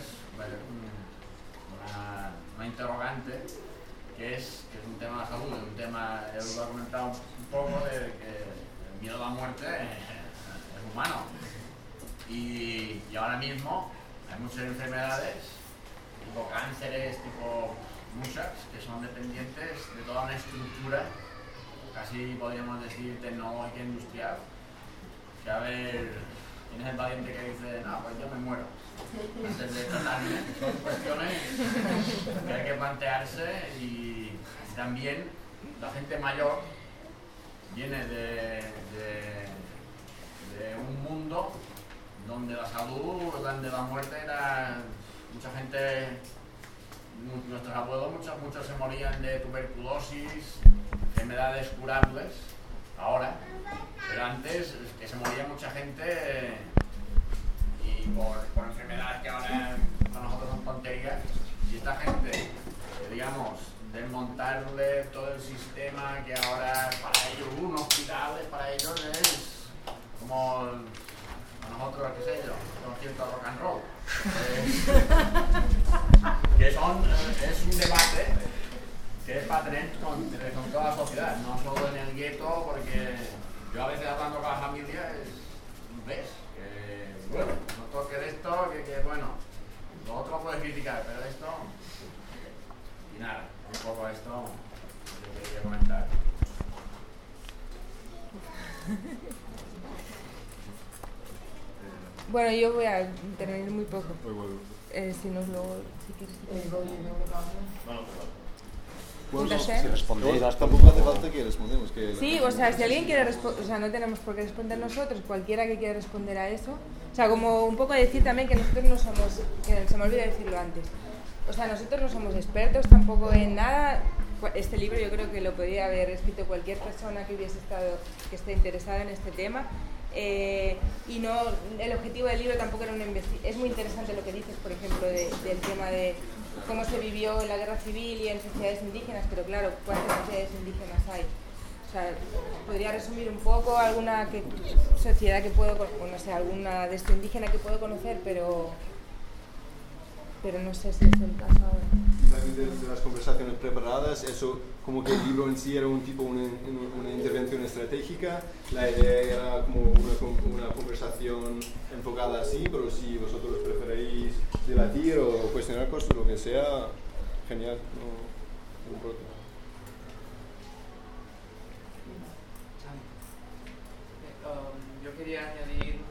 Speaker 8: una interrogante que es, que es un tema de salud, es un tema, él lo ha comentado un poco, de que el miedo a la muerte es humano. Y, y ahora mismo hay muchas enfermedades, tipo cánceres, tipo muchas, que son dependientes de toda una estructura, casi podríamos decir tecnológica industrial, que a ver, tienes el valiente que dice, no, pues yo me muero antes de tratarme. Son cuestiones hay que plantearse y también la gente mayor viene de, de- un mundo donde la salud, donde la muerte era mucha gente, nuestros abuelos, muchos, muchos se morían de tuberculosis, enfermedades curables, ahora, pero antes es que se moría mucha gente y por, por enfermedades que ahora para nosotros son tonterías. Y esta gente, digamos, desmontarle todo el sistema que ahora para ellos, un hospital, para ellos es como a nosotros, qué sé yo, concierto rock and roll. Que son, es un debate que es para con, con toda la sociedad, no solo en el gueto, porque yo a veces hablando con la familia es, ves, que bueno, no toques esto, que, que bueno, lo otro puedes criticar, pero esto, y nada, un poco esto lo que quería comentar.
Speaker 2: Bueno, yo voy a intervenir muy poco. Eh, si nos lo. Si quieres.
Speaker 1: Bueno,
Speaker 2: Entonces,
Speaker 1: si
Speaker 9: respondéis,
Speaker 1: tampoco hace falta que respondemos. Que
Speaker 2: Sí, o sea, si alguien quiere responder, o sea, no tenemos por qué responder nosotros, cualquiera que quiera responder a eso. O sea, como un poco decir también que nosotros no somos, que se me olvidó decirlo antes. O sea, nosotros no somos expertos tampoco en nada. Este libro yo creo que lo podría haber escrito cualquier persona que hubiese estado, que esté interesada en este tema. Eh, y no, el objetivo del libro tampoco era una investigación. Es muy interesante lo que dices, por ejemplo, de- del tema de cómo se vivió en la guerra civil y en sociedades indígenas, pero claro, ¿cuántas sociedades indígenas hay? Sea, podría resumir un poco alguna que, sociedad que puedo, no sé, alguna de esto indígena que puedo conocer, pero pero no sé si es el caso ahora.
Speaker 1: De, de las conversaciones preparadas, eso como que el libro en sí era un tipo, una, una intervención estratégica, la idea era como una, una conversación enfocada así, pero si vosotros preferéis debatir o cuestionar cosas, lo que sea, genial, no, no importa.
Speaker 4: Eh, um, yo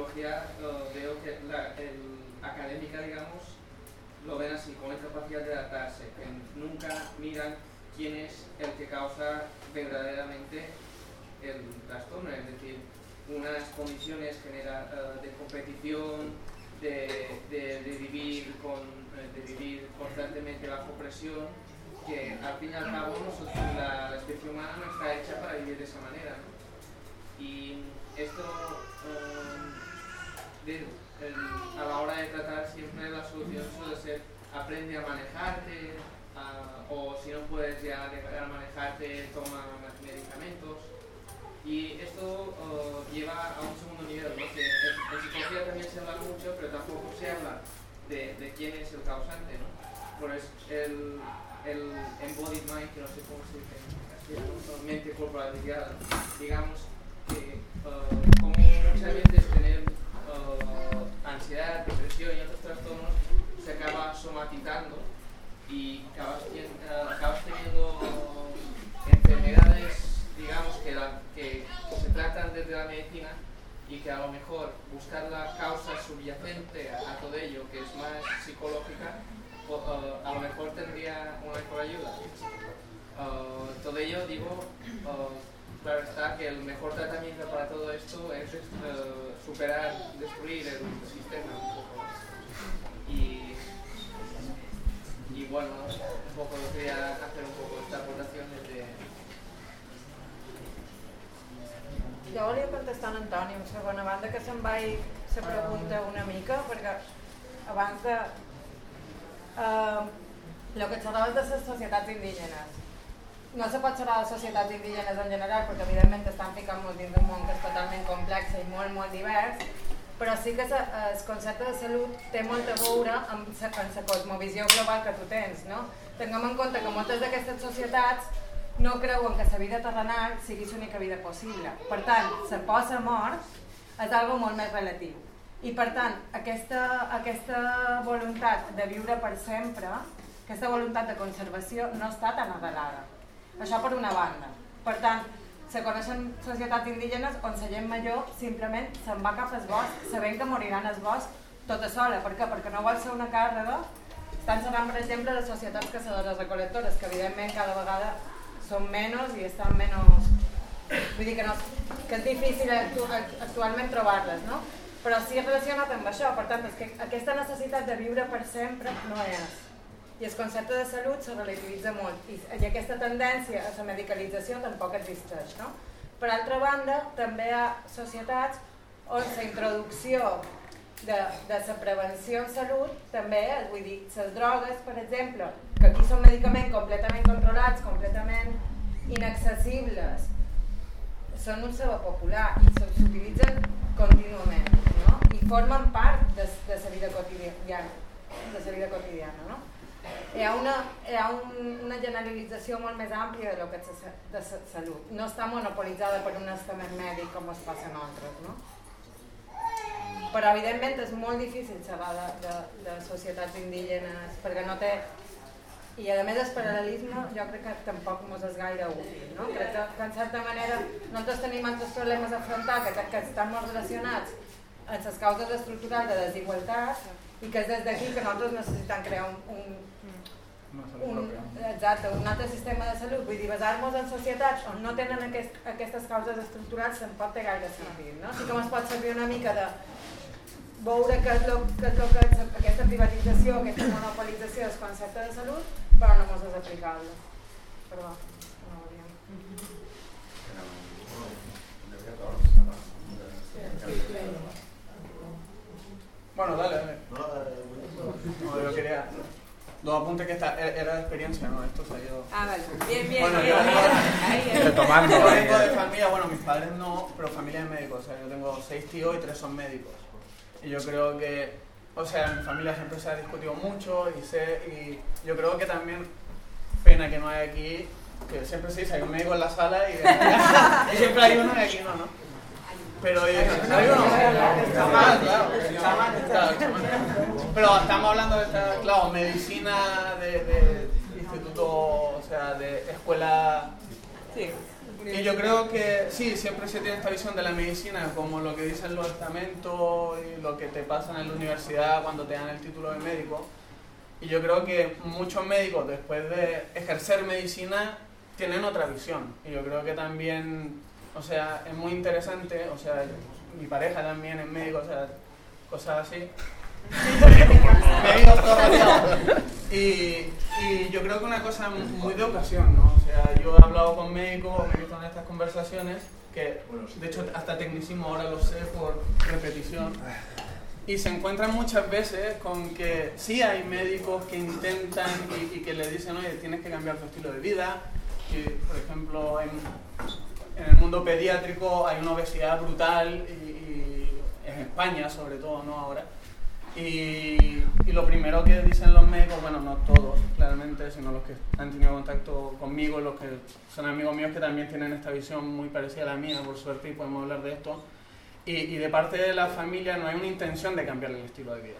Speaker 4: eh, veo que la académica, digamos, lo ven así, con incapacidad de adaptarse, que nunca miran quién es el que causa verdaderamente el trastorno, es decir, unas condiciones genera- eh, de competición, eh, de vivir constantemente bajo presión, que al fin y al cabo nosotros, la, la especie humana no está hecha para vivir de esa manera. Y esto, um, a la hora de tratar siempre la solución suele ser aprende a manejarte, a- o si no puedes ya llegar a manejarte, toma medicamentos. Y esto uh, lleva a un segundo nivel, ¿no? en, psicología también se habla mucho, pero tampoco se habla de, quién es el causante. ¿no? Pues el, el embodied mind, que no sé cómo se dice en mente corporalizada, digamos que uh, como muchas veces tener ansiedad, depresión y otros trastornos se acaba somatizando y acabas, eh, teniendo enfermedades, digamos, que, que se tratan desde la medicina y que a lo mejor buscar la causa subyacente a, todo ello, que es más psicológica, a lo mejor tendría una mejor ayuda. Eh, todo ello, digo, eh, claro está que el mejor tratamiento para todo esto es eh, superar, destruir el sistema un poco. Y, bueno, un poco quería hacer un poco esta aportación desde...
Speaker 3: Jo volia contestar a Antoni un segon, abans de que se'n vagi la pregunta una mica, perquè abans de... Uh, el que xerraves de les societats indígenes. No se pot xerrar de societats indígenes en general, perquè evidentment estan ficant molt dins un món que és totalment complex i molt, molt divers, però sí que se, el concepte de salut té molt a veure amb la, cosmovisió global que tu tens, no? Tinguem en compte que moltes d'aquestes societats no creuen que la vida terrenal sigui l'única vida possible. Per tant, la por a mort és algo molt més relatiu. I per tant, aquesta, aquesta voluntat de viure per sempre, aquesta voluntat de conservació no està tan arrelada. Això per una banda. Per tant, se coneixen societats indígenes on la gent major simplement se'n va cap al bosc, sabent que moriran al bosc tota sola. Per què? Perquè no vol ser una càrrega. Estan parlant, per exemple, de societats caçadores recolectores, que evidentment cada vegada són menys i estan menys... Vull dir que, no, que és difícil actu actualment trobar-les, no? Però sí relacionat amb això, per tant, és que aquesta necessitat de viure per sempre no és. I el concepte de salut se relativitza molt i, i aquesta tendència a la medicalització tampoc existeix. No? Per altra banda, també hi ha societats on la introducció de, de la prevenció en salut també vull dir, les drogues, per exemple, que aquí són medicaments completament controlats, completament inaccessibles, són un sabor popular i s'utilitzen contínuament no? i formen part de, de la vida quotidiana, de la vida quotidiana. No? Hi ha, una, hi ha un, una generalització molt més àmplia de lo que és de sa- salut. No està monopolitzada per un estament mèdic com es passa en altres. No? Però evidentment és molt difícil xerrar de, de, de societats indígenes perquè no té i a més el paral·lelisme jo crec que tampoc ens és gaire útil. No? Crec que, que en certa manera nosaltres tenim altres problemes a afrontar que, que estan molt relacionats amb les causes estructurals de desigualtat i que és des d'aquí que nosaltres necessitem crear un, un, un, exacte, un altre sistema de salut. Vull dir, basar-nos en societats on no tenen aquest, aquestes causes estructurals se'n pot té gaire sentit. No? Sí que ens pot servir una mica de,
Speaker 10: veure és, lo, és lo que aquesta privatització, aquesta monopolització del concepte de salut, però no mos és aplicable. Perdó, no ho diem.
Speaker 11: Bueno, dale, dale. No, yo quería. Los apuntes que está, era de experiencia, ¿no? Esto ido.
Speaker 2: Ah, vale. Bien, bien,
Speaker 11: Bueno,
Speaker 2: bien.
Speaker 11: yo
Speaker 2: bien.
Speaker 11: Retomando. Yo vengo de familia, bueno, mis padres no, pero familia de médicos. O sea, yo tengo seis tíos y tres son médicos. Y yo creo que, o sea, en mi familia siempre se ha discutido mucho y sé, y yo creo que también, pena que no hay aquí, que siempre se dice, hay un médico en la sala y, <laughs> y siempre hay uno y aquí no, ¿no? Pero eh, hay uno, claro. Pero estamos hablando de esta, claro, medicina de, instituto, o sea, de escuela
Speaker 2: Sí.
Speaker 11: y yo creo que sí, siempre se tiene esta visión de la medicina como lo que dicen los estamentos y lo que te pasa en la universidad cuando te dan el título de médico. Y yo creo que muchos médicos después de ejercer medicina tienen otra visión. Y yo creo que también, o sea, es muy interesante, o sea, mi pareja también es médico, o sea, cosas así. <laughs> <laughs> Y, y yo creo que una cosa muy de ocasión, ¿no? O sea, yo he hablado con médicos, me he visto en estas conversaciones, que de hecho hasta tecnicismo ahora lo sé por repetición. Y se encuentran muchas veces con que sí hay médicos que intentan y, y que le dicen, oye, tienes que cambiar tu estilo de vida. Y, por ejemplo, en, en el mundo pediátrico hay una obesidad brutal y, y en España sobre todo, ¿no? Ahora. Y, y lo primero que dicen los médicos, bueno, no todos, claramente, sino los que han tenido contacto conmigo, los que son amigos míos que también tienen esta visión muy parecida a la mía, por suerte, y podemos hablar de esto. Y, y de parte de la familia no hay una intención de cambiar el estilo de vida.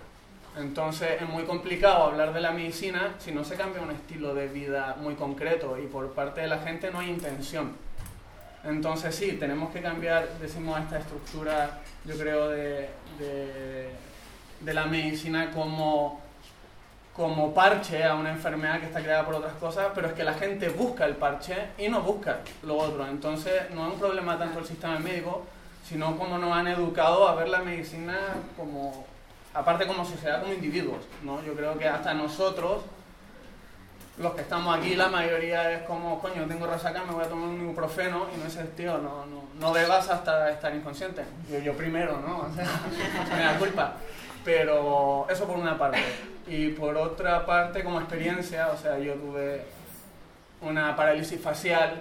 Speaker 11: Entonces es muy complicado hablar de la medicina si no se cambia un estilo de vida muy concreto y por parte de la gente no hay intención. Entonces sí, tenemos que cambiar, decimos, esta estructura, yo creo, de, de, la medicina como, como parche a una enfermedad que está creada por otras cosas, pero es que la gente busca el parche y no busca lo otro. Entonces no es un problema tanto el sistema médico, sino como nos han educado a ver la medicina como, aparte como sociedad, como individuos. ¿no? Yo creo que hasta nosotros, los que estamos aquí, la mayoría es como, coño, tengo resaca, me voy a tomar un ibuprofeno y no es tío, no, no, no bebas hasta estar inconsciente. Yo, yo primero, ¿no? O sea, <laughs> me da culpa. Pero eso por una parte. Y por otra parte, como experiencia, o sea, yo tuve una parálisis facial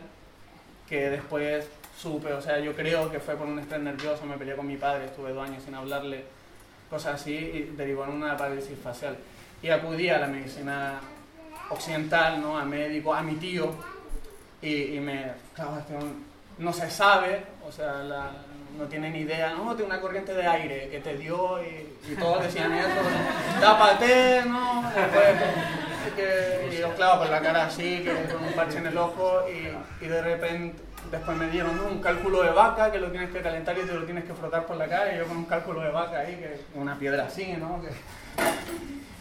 Speaker 11: que después supe, o sea, yo creo que fue por un estrés nervioso, me peleé con mi padre, estuve dos años sin hablarle, cosas así, y derivó en una parálisis facial. Y acudí a la medicina occidental, ¿no? A médico, a mi tío, y, me, claro, es que no, se sabe, o sea, no tiene ni idea, no, tiene una corriente de aire que te dio y, y todos decían eso, tápate, ¿no? Después, y yo, claro, con la cara así, que con un parche en el ojo, y, y de repente, después me dieron ¿no? un cálculo de vaca que lo tienes que calentar y te lo tienes que frotar por la cara, y yo con un cálculo de vaca ahí, que una piedra así, ¿no?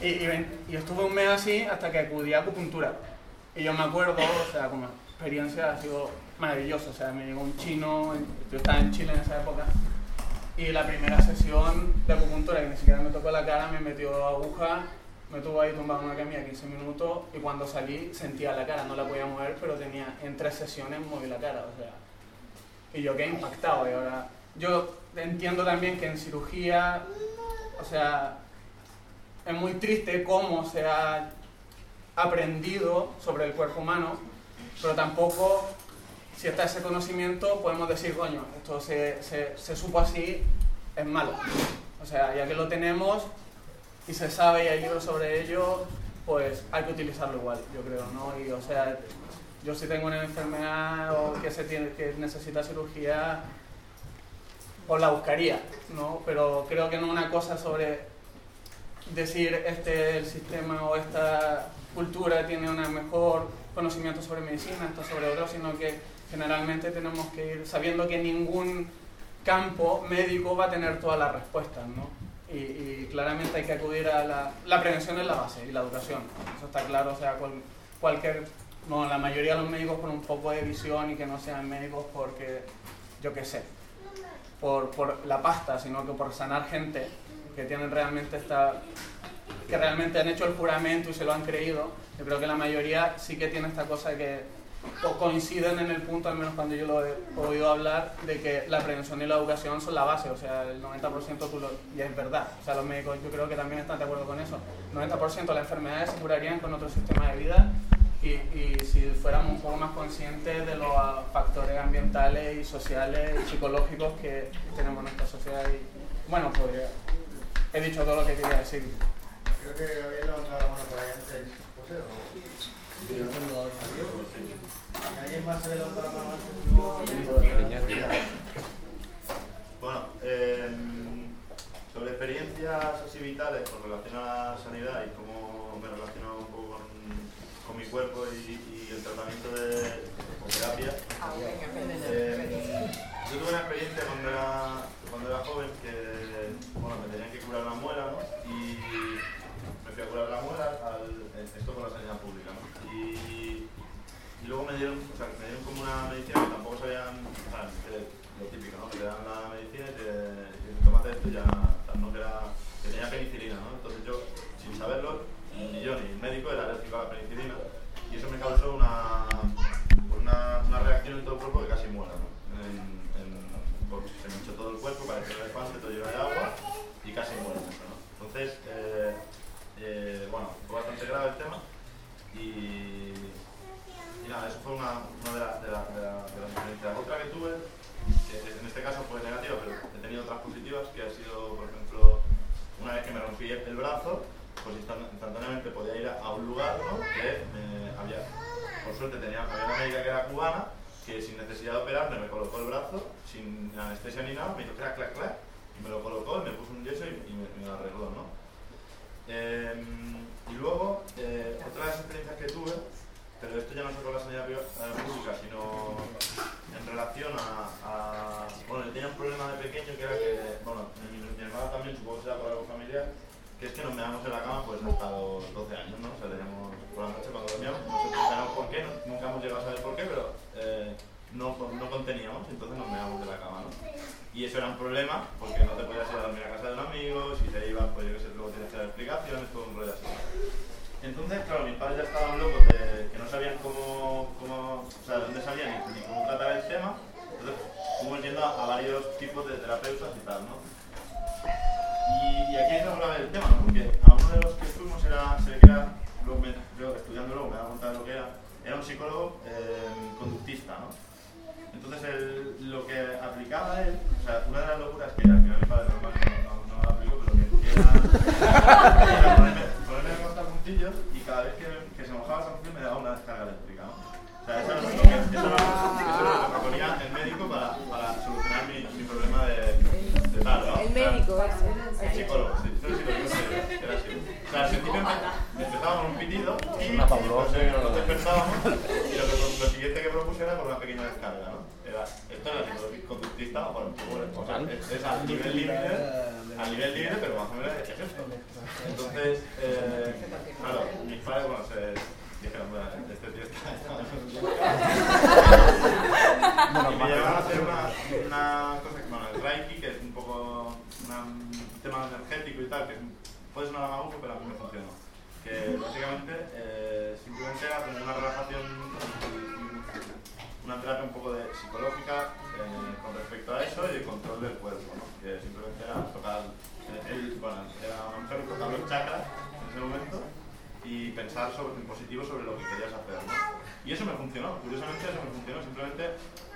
Speaker 11: Y, y estuve un mes así hasta que acudí a acupuntura. Y yo me acuerdo, o sea, como experiencia ha sido maravillosa. O sea, me llegó un chino, yo estaba en Chile en esa época, y la primera sesión de acupuntura, que ni siquiera me tocó la cara, me metió aguja, me tuvo ahí tumbado en una camilla 15 minutos, y cuando salí sentía la cara, no la podía mover, pero tenía en tres sesiones moví la cara, o sea. Y yo quedé impactado, y ahora. Yo entiendo también que en cirugía, o sea, es muy triste cómo se ha aprendido sobre el cuerpo humano, pero tampoco, si está ese conocimiento, podemos decir, coño, esto se, se, se supo así, es malo. O sea, ya que lo tenemos y se sabe y hay libros sobre ello, pues hay que utilizarlo igual, yo creo, ¿no? Y, o sea, yo si tengo una enfermedad o que, se tiene, que necesita cirugía, pues la buscaría, ¿no? Pero creo que no una cosa sobre decir este el sistema o esta cultura tiene un mejor conocimiento sobre medicina, esto sobre otro, sino que generalmente tenemos que ir sabiendo que ningún campo médico va a tener todas las respuestas, ¿no? Y, claramente hay que acudir a la, la prevención es la base y la educación, eso está claro, o sea, cual- cualquier, no, la mayoría de los médicos con un poco de visión y que no sean médicos porque, yo qué sé, por, por la pasta, sino que por sanar gente, que tienen realmente esta que realmente han hecho el juramento y se lo han creído, yo creo que la mayoría sí que tiene esta cosa de que o coinciden en el punto, al menos cuando yo lo he oído hablar, de que la prevención y la educación son la base, o sea, el 90% tú lo, ya es verdad. O sea, los médicos yo creo que también están de acuerdo con eso. El 90% de las enfermedades se curarían con otro sistema de vida y, y si fuéramos un poco más conscientes de los factores ambientales y sociales y psicológicos que tenemos en nuestra sociedad. Y, bueno, pues ya he dicho todo lo que quería decir.
Speaker 5: Creo que había levantado la mano por ahí antes, José, o... ¿Alguien más se levantó la mano antes? Bueno, eh, sobre experiencias así vitales con relación a la sanidad y cómo me relaciono un poco con, con mi cuerpo y, y el tratamiento de con terapia. Eh, yo tuve una experiencia cuando era, cuando era joven que bueno, me tenían que curar la muela y me fui a curar la muela, esto con la sanidad pública. Y, y luego me dieron, o sea, me dieron como una medicina que tampoco sabían, o sea, lo típico, ¿no? Que te dan la medicina y te dicen, tómate esto y ya, o sea, no que era, que tenía penicilina, ¿no? Entonces yo, sin saberlo, ni yo ni el médico era alérgico a la penicilina y eso me causó una, pues una, una reacción en todo el cuerpo que casi muera, ¿no? En, en- porque se me hinchó todo el cuerpo, parecía un elefante, todo lleno de agua y casi muero en eso, ¿no? Entonces, eh, eh, bueno, fue bastante grave el tema y, y nada, eso fue una, de, la- de, las experiencias. Otra que tuve, que en este caso fue negativa, pero he tenido otras positivas, que ha sido, por ejemplo, una vez que me rompí el brazo, pues instan- instantáneamente podía ir a, un lugar, ¿no? Que había, por suerte tenía, había una médica que era cubana, que sin necesidad de operarme me colocó el brazo, sin anestesia ni nada, me hizo clac, clac, clac, y me lo colocó, y me puso un yeso y, me, lo arregló, ¿no? Eh, y luego, eh, otra de las experiencias que tuve, pero esto ya no solo con la sanidad eh, pública, sino en relación a, Bueno, yo tenía un problema de pequeño que era que, bueno, mi, mi hermana también, supongo que será por algo familiar, que es que nos meamos en la cama pues hasta los 12 años, ¿no? O sea, teníamos por la noche cuando dormíamos, no sé por qué, nunca hemos llegado a saber por qué, pero eh, no, no conteníamos, entonces nos meamos de la cama, ¿no? Y eso era un problema, porque no te podías ir a dormir a casa de un amigo, si te ibas, pues yo qué sé, luego tienes que dar explicaciones, todo un rollo así. Entonces, claro, mis padres ya estaban locos de que no sabían cómo, cómo o sea, de dónde salían ni, cómo tratar el tema. Entonces, fuimos yendo a, varios tipos de terapeutas y tal, ¿no? Y, y aquí entra otra el tema, ¿no? Porque a uno de los que fuimos era, se ve que era, estudiando luego me dado cuenta de lo que era, era un psicólogo eh, conductista, ¿no? Entonces, lo que aplicaba él, o sea, una de las locuras que al final mi padre normal no, no, no lo aplicó, pero que, que era, era ponerme, ponerme los calzoncillos y cada vez que, que se mojaba el calzoncillo me daba una descarga eléctrica, ¿no? O sea, eso era lo que, eso era, eso era lo que proponía el médico para, para solucionar mi, mi problema de, de tal, ¿no?
Speaker 2: El
Speaker 5: O sea,
Speaker 2: médico ese.
Speaker 5: el psicólogo, sí, el psicólogo, era así. O sea, principio me- empezábamos un pitido y
Speaker 12: una
Speaker 5: nos despertábamos y lo, que, lo siguiente que propuse era por una pequeña descarga, esto era tipo conductista, bueno, bueno, o sea, es, es al nivel libre, al nivel libre, pero más o menos es esto. Entonces, eh, claro, mis padres, bueno, se dijeron, bueno, este tío está... <laughs> y me llevaron a hacer una, una cosa que, bueno, el Reiki, que es un poco una- un tema energético y tal, que puede sonar a maluco, pero a mí me funcionó. Que básicamente eh, simplemente era como una relajación, una terapia un poco de psicológica eh, con respecto a eso y el control del cuerpo, ¿no? que simplemente era tocar, eh, él, bueno, era una mujer tocaba los chakras en ese momento y pensar en positivo sobre lo que querías hacer. ¿no? Y eso me funcionó, curiosamente eso me funcionó, simplemente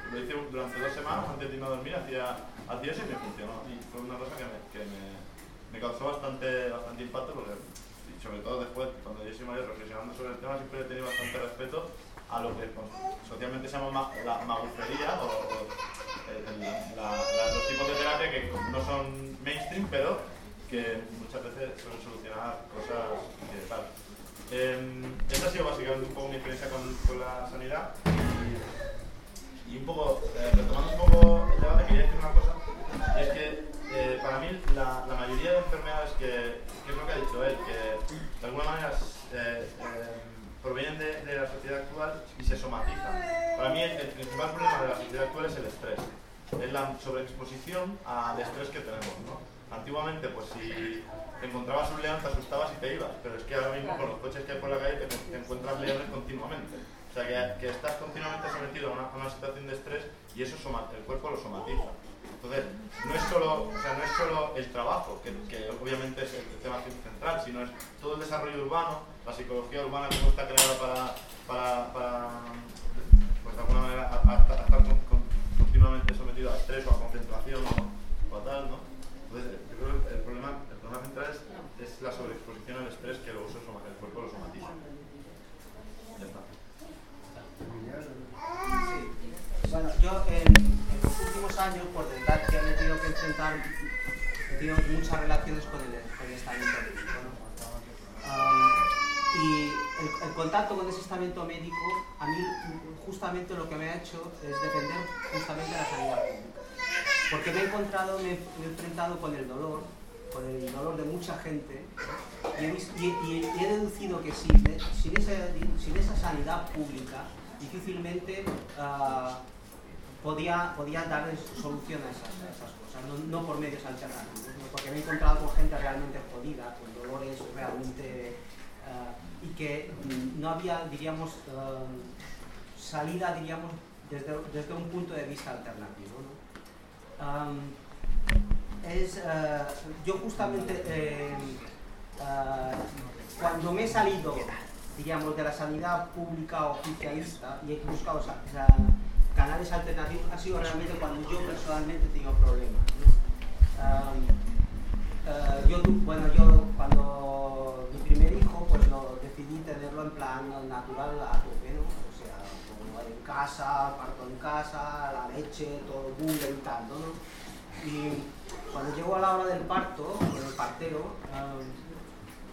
Speaker 5: lo hice durante dos semanas antes de irme a dormir, hacía, hacía eso y me funcionó. Y fue una cosa que me, que me, me causó bastante, bastante impacto porque, y sobre todo después, cuando yo soy mayor, reflexionando sobre el tema, siempre he tenido bastante respeto a lo que pues, socialmente se llama ma- la magufería o, la- los tipos de terapia que no son mainstream, pero que muchas veces suelen solucionar cosas que tal. Eh, esta ha sido básicamente un poco mi experiencia con, la sanidad y, un poco, eh, retomando un poco el debate, quería decir una cosa, es que eh, para mí la, mayoría de enfermedades que, que es lo que ha dicho él, que de alguna manera eh, eh, provienen de, de la sociedad actual y se somatizan. Para mí el, el principal problema de la sociedad actual es el estrés, es la sobreexposición al estrés que tenemos. ¿no? Antiguamente, pues si encontrabas un león te asustabas y te ibas, pero es que ahora mismo con los coches que hay por la calle te, te encuentras leones continuamente. O sea, que, que estás continuamente sometido a una, a una situación de estrés y eso el cuerpo lo somatiza. Entonces, no es solo, o sea, no es solo el trabajo, que, que obviamente es el tema central, sino es todo el desarrollo urbano, la psicología urbana, cómo está creada para, para, para pues de alguna manera, a, a- a estar con- con- continuamente sometido a estrés o a concentración o, o a tal, ¿no? Entonces, yo creo que el problema, el problema central es, es la sobreexposición al estrés que luego el cuerpo lo somatiza. Ya está.
Speaker 12: Sí. Bueno, yo en, en los últimos años, por desgracia, me he tenido que enfrentar, he tenido muchas relaciones con el, con el estamento médico. ¿no? Y el, contacto con ese estamento médico, a mí justamente lo que me ha hecho es defender justamente la sanidad pública. Porque me he encontrado, me, he- enfrentado con el dolor, con el dolor de mucha gente, y he, deducido que sin, sin, esa, sin esa sanidad pública, difícilmente ah, podía, podía darles solución a esas, esas cosas, no, no por medios alternativos, porque me he encontrado con gente realmente jodida, con dolores realmente... ah, y que no había, diríamos, ah, salida, diríamos, desde, desde un punto de vista alternativo. ¿no? Am, es, eh, yo justamente eh, cuando me he salido, diríamos, de la sanidad pública oficialista y he buscado canales alternativos, ha sido realmente cuando yo personalmente he tenido problemas. eh, yo, bueno, yo cuando mi primer pues lo decidí tenerlo en plan natural a tope, ¿no? O sea, como en casa, parto en casa, la leche, todo bule y tal, ¿no? Y cuando llegó a la hora del parto, con el partero, um,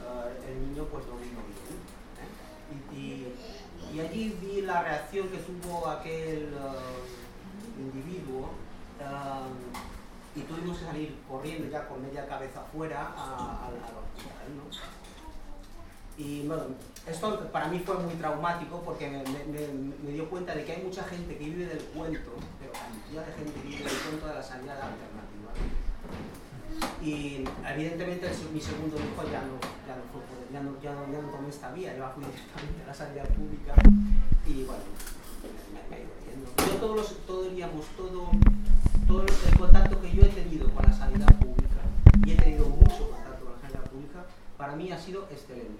Speaker 12: eh, el niño pues no vino bien. ¿eh? Y, y- allí vi la reacción que tuvo aquel eh, individuo y tuvimos que salir corriendo ya con media cabeza afuera al hospital. ¿no? Y bueno, esto para mí fue muy traumático porque me, me- dio cuenta de que hay mucha gente que vive del cuento, pero cantidad de gente que vive del cuento de la sanidad alternativa. Y evidentemente mi segundo hijo ya no, ya no, fue por- ya no, ya no, ya no tomé esta vía, yo fui directamente a la sanidad pública y bueno, me, me he ido yendo. Yo todos los, todo, diríamos, todo, todo el contacto que yo he tenido con la sanidad pública, y he tenido mucho contacto con la sanidad pública, para mí ha sido excelente,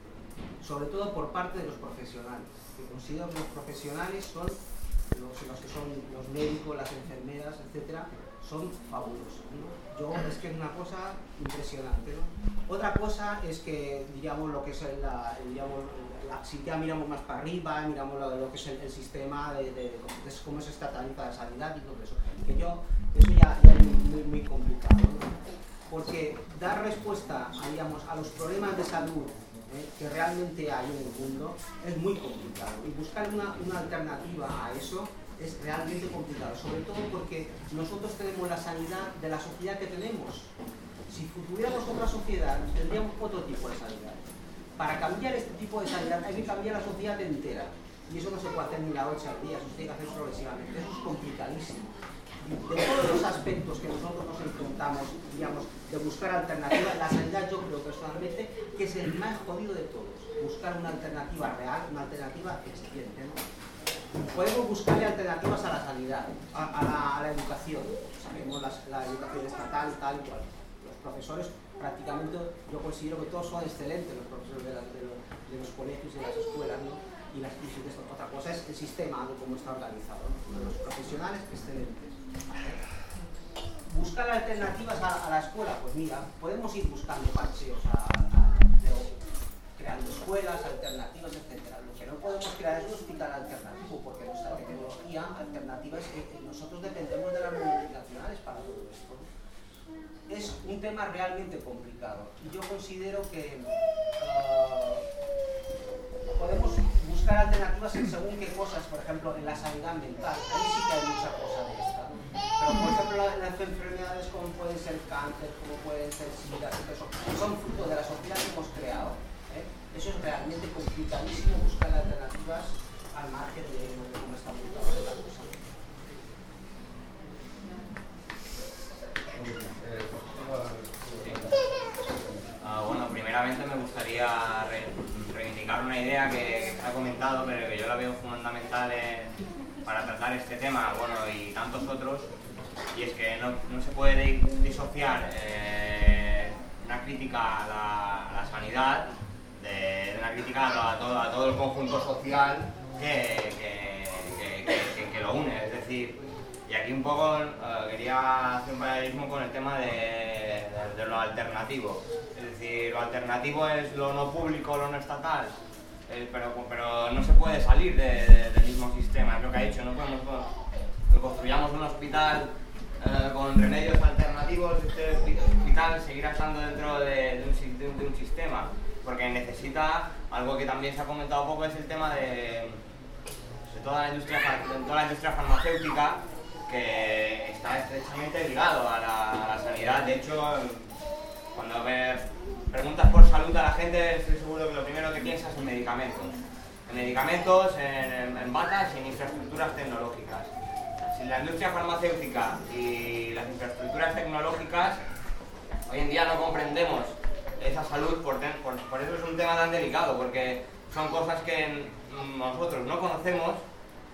Speaker 12: sobre todo por parte de los profesionales. Yo considero que los profesionales son los, que son los médicos, las enfermeras, etcétera, son fabulosos. Yo es que es una cosa impresionante. Otra cosa es que, diríamos, lo que es la, digamos, la- si ya miramos más para arriba, miramos lo, lo que es el, el sistema de, de- de cómo se estataliza sanidad y todo eso. Que yo, eso ya, es muy, complicado. Porque dar respuesta digamos, a los problemas de salud ¿eh? que realmente hay en el mundo es muy complicado. Y buscar una, una alternativa a eso es realmente complicado, sobre todo porque nosotros tenemos la sanidad de la sociedad que tenemos. Si tuviéramos otra sociedad, tendríamos otro tipo de sanidad. Para cambiar este tipo de sanidad hay que cambiar la sociedad entera. Y eso no se puede hacer ni la noche al día, eso tiene que hacer progresivamente. Eso es complicadísimo. De todos los aspectos que nosotros nos enfrentamos, digamos, de buscar alternativas, la sanidad yo creo personalmente que es el más jodido de todos. Buscar una alternativa real, una alternativa eficiente. ¿no? Podemos buscarle alternativas a la sanidad, a, la, la educación. Sabemos las- la, educación estatal, tal cual. Los profesores, prácticamente, yo considero que todos son excelentes, los profesores de, la- los, de los colegios y de las escuelas, ¿no? Y las y. Otra cosa es el sistema, de cómo está organizado. ¿no? Los profesionales, excelentes. Buscar alternativas a, la escuela, pues mira, podemos ir buscando parcheos a, creando escuelas alternativas, etcétera. Lo que no podemos crear es un hospital alternativo, porque nuestra tecnología alternativa es que nosotros dependemos de las multinacionales para todo esto. Es un tema realmente complicado. Y yo considero que ah, podemos buscar alternativas en según qué cosas, por ejemplo, en la sanidad mental. Ahí sí que hay mucha cosa de esta. Pero por ejemplo, las enfermedades como pueden ser cáncer, como pueden ser sida, son, son fruto de la sociedad que hemos creado. ¿eh? Eso es realmente complicadísimo buscar alternativas al margen de cómo está montado la cosa.
Speaker 13: Bueno, primeramente me gustaría re reivindicar una idea que, que se ha comentado, pero que yo la veo fundamental en, para tratar este tema, bueno, y tantos otros, y es que no, no se puede di- disociar eh, una crítica a la, sanidad de, una crítica a todo, a todo el conjunto social que- que- que lo une. Es decir, y aquí un poco eh, quería hacer un paralelismo con el tema de, de- de lo alternativo. Es decir, lo alternativo es lo no público, lo no estatal. Eh, pero, pero no se puede salir de- de- del mismo sistema, es lo que ha dicho. No podemos que construyamos un hospital eh, con remedios alternativos, este hospital seguirá estando dentro de, un, sistema, porque necesita algo que también se ha comentado poco, es el tema de, toda, la industria, toda la industria farmacéutica que está estrechamente ligado a la, a la sanidad. De hecho, cuando me preguntas por salud a la gente, estoy seguro que lo primero que piensas es en medicamentos. En medicamentos, en, en- batas y en infraestructuras tecnológicas. Si la industria farmacéutica y las infraestructuras tecnológicas hoy en día no comprendemos esa salud, por, por- por eso es un tema tan delicado, porque son cosas que nosotros no conocemos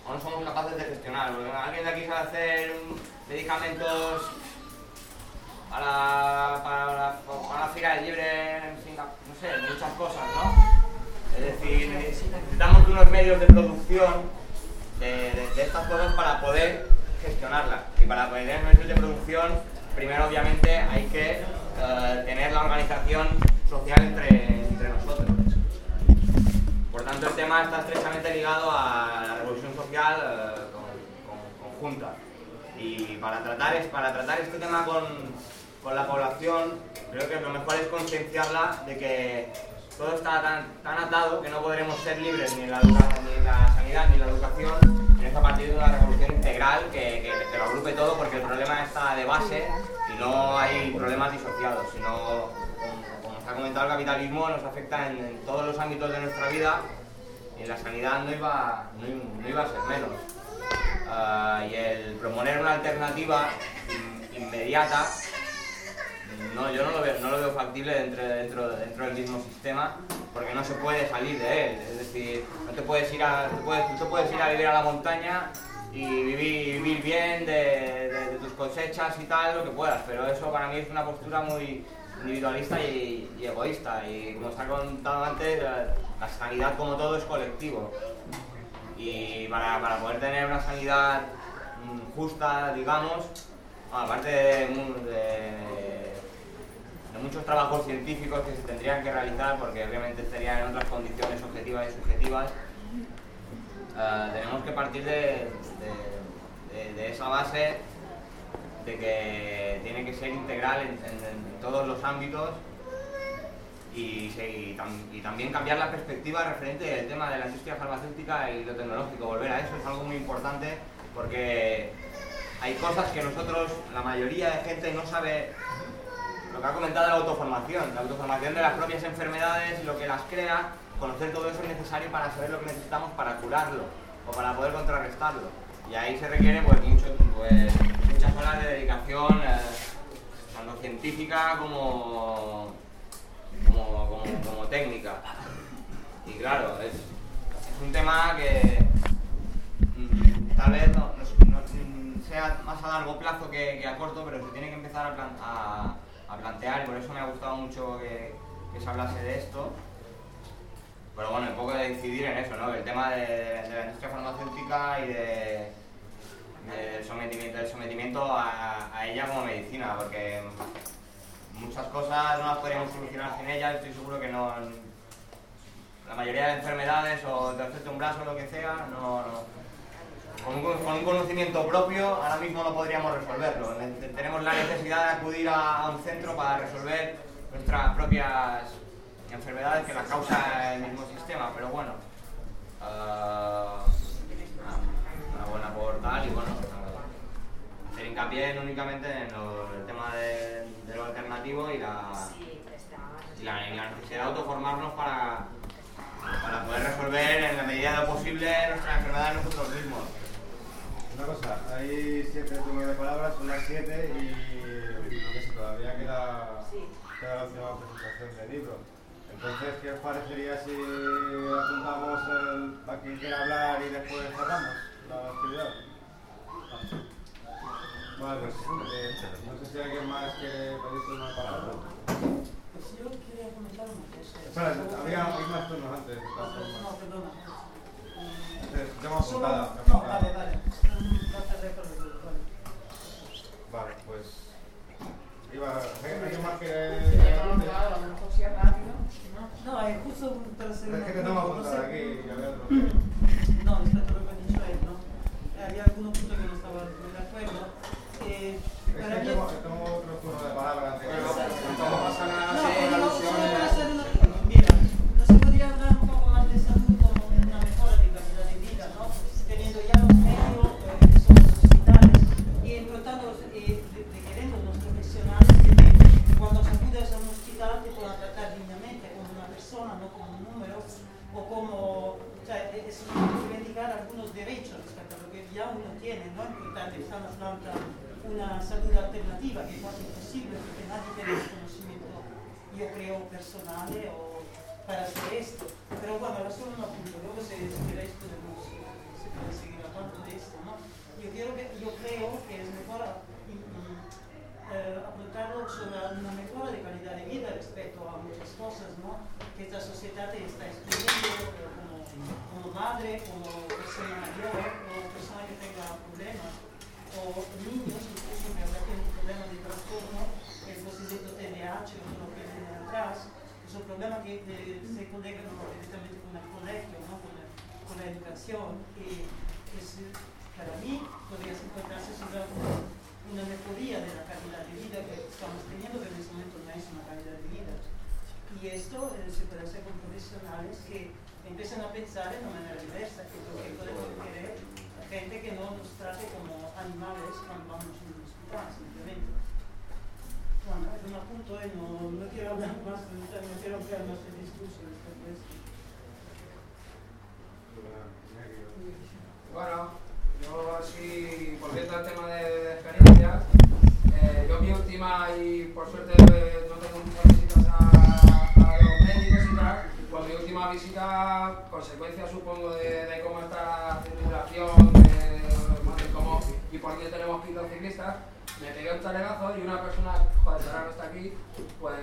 Speaker 13: o no somos capaces de gestionar. Alguien de aquí sabe hacer mm, medicamentos para, para, la- para la fila de libre en no sé, muchas cosas, ¿no? Es decir, necesitamos unos medios de producción de, estas cosas para poder gestionarlas. Y para poder tener medios de producción, primero obviamente hay que eh, tener la organización social entre, entre nosotros. Por tanto, el tema está estrechamente ligado a la revolución social eh, con- con- conjunta. Y para tratar, para tratar este tema con, con la población, creo que lo mejor es concienciarla de que todo está tan, tan atado que no podremos ser libres ni en la, ni en la sanidad ni en la educación. Y es a partir de una revolución integral que, que, lo agrupe todo porque el problema está de base y no hay problemas disociados, sino como, se ha comentado, el capitalismo nos afecta en, en todos los ámbitos de nuestra vida y en la sanidad no iba, no, iba a ser menos. Ah, y el proponer una alternativa in- inmediata, no, yo no lo veo, no lo veo factible dentro, dentro, dentro del mismo sistema porque no se puede salir de él. Es decir, no te puedes ir a, te puedes, tú puedes ir a vivir a la montaña y vivir, vivir bien de, tus cosechas y tal, lo que puedas, pero eso para mí es una postura muy individualista y, egoísta. Y como se ha contado antes, la, sanidad como todo es colectivo. Y para, para poder tener una sanidad mm, justa, digamos, aparte de muchos trabajos científicos que se tendrían que realizar, porque obviamente estarían en otras condiciones objetivas y subjetivas, eh, tenemos que partir de, de- esa base de que tiene que ser integral en, todos los ámbitos y, y también cambiar la perspectiva referente del tema de la industria farmacéutica y lo tecnológico. Volver a eso es algo muy importante porque hay cosas que nosotros, la mayoría de gente no sabe lo que ha comentado la autoformación, la autoformación de las propias enfermedades y lo que las crea, conocer todo eso es necesario para saber lo que necesitamos para curarlo o para poder contrarrestarlo. Y ahí se requiere pues, pues, muchas horas de dedicación, eh, tanto científica como, como, técnica. Y claro, es, un tema que mm, tal vez sea más a largo plazo que, que a corto, pero se tiene que empezar a, plan- a- a plantear y por eso me ha gustado mucho que, que se hablase de esto. Pero bueno, un poco de incidir en eso, ¿no? El tema de, la industria farmacéutica y de, del sometimiento, del sometimiento a, ella como medicina, porque muchas cosas no las podríamos solucionar sin ella, estoy seguro que no... La mayoría de enfermedades o de un brazo o lo que sea, no- con un, con un conocimiento propio ahora mismo no podríamos resolverlo. Ne- Tenemos la necesidad de acudir a, a un centro para resolver nuestras propias enfermedades que las causa el mismo sistema, pero bueno, ah, una, una buena por tal y bueno, ah, hacer hincapié en únicamente en lo- el tema de, de lo alternativo y la, y la, y la necesidad de autoformarnos para poder resolver en la medida de lo posible nuestras enfermedades nosotros mismos.
Speaker 9: Hay siete turnos de palabras, son las siete y no sé, todavía queda, queda la última presentación del libro. Entonces, ¿qué os parecería si apuntamos el, a quien quiera hablar y después cerramos la actividad? Vale, pues eh, no sé si alguien más quiere pedirse una palabra.
Speaker 14: Pues yo quería comentar una cosa.
Speaker 9: Espera, había hay más turnos antes.
Speaker 14: No,
Speaker 9: formas.
Speaker 14: perdona.
Speaker 9: Eh,
Speaker 14: No,
Speaker 9: apuntada.
Speaker 14: vale, vale. Vale.
Speaker 9: Pues. Iba, ¿Alguien más que.?
Speaker 15: ¿no?
Speaker 14: Es justo para hacer
Speaker 9: Es que te tengo apuntada aquí y había otro.
Speaker 14: No, respecto a lo que <clears throat> ha dicho él, ¿no? Había algunos puntos que no estaba muy de acuerdo. Eh, para
Speaker 9: que
Speaker 14: mí-
Speaker 9: tengo otro
Speaker 14: Hablando una salud alternativa que es casi imposible porque nadie tiene el conocimiento, yo creo, personal eh, o para hacer esto. Pero bueno, ahora solo un apunto, luego si, si queréis podemos se puede seguir hablando de esto, ¿no? Yo, quiero que, yo creo que es mejor mm, mm, eh, sobre una mejora de calidad de vida respecto a muchas cosas, ¿no? Que esta sociedad está pero como, como madre, como persona mayor, o persona que tenga problemas, o niños incluso que ahora tienen problemas de trastorno, el posible TDAH o todo lo que viene atrás, es un problema que eh, se conecta directamente con el colegio, ¿no? con, el- con la educación, y es, para mí podría encontrarse sobre una, mejoría de la calidad de vida que estamos teniendo, que en este momento no es una calidad de vida. Y esto eh, se puede hacer con profesionales que empiezan a pensar en una manera diversa, que lo que podemos querer gente que no nos trate como animales cuando vamos a un hospital, simplemente. Bueno, es un apunto y no, no quiero hablar más, no quiero ampliar más el discurso esto.
Speaker 4: Bueno, yo así, volviendo al tema de experiencias, eh, yo mi última, y por suerte eh, no tengo muchas pues mi última visita, consecuencia supongo de, de cómo está la circulación, de, cómo y por qué tenemos pitos ciclistas, me pegué un talegazo y una persona, joder, ahora no está aquí, pues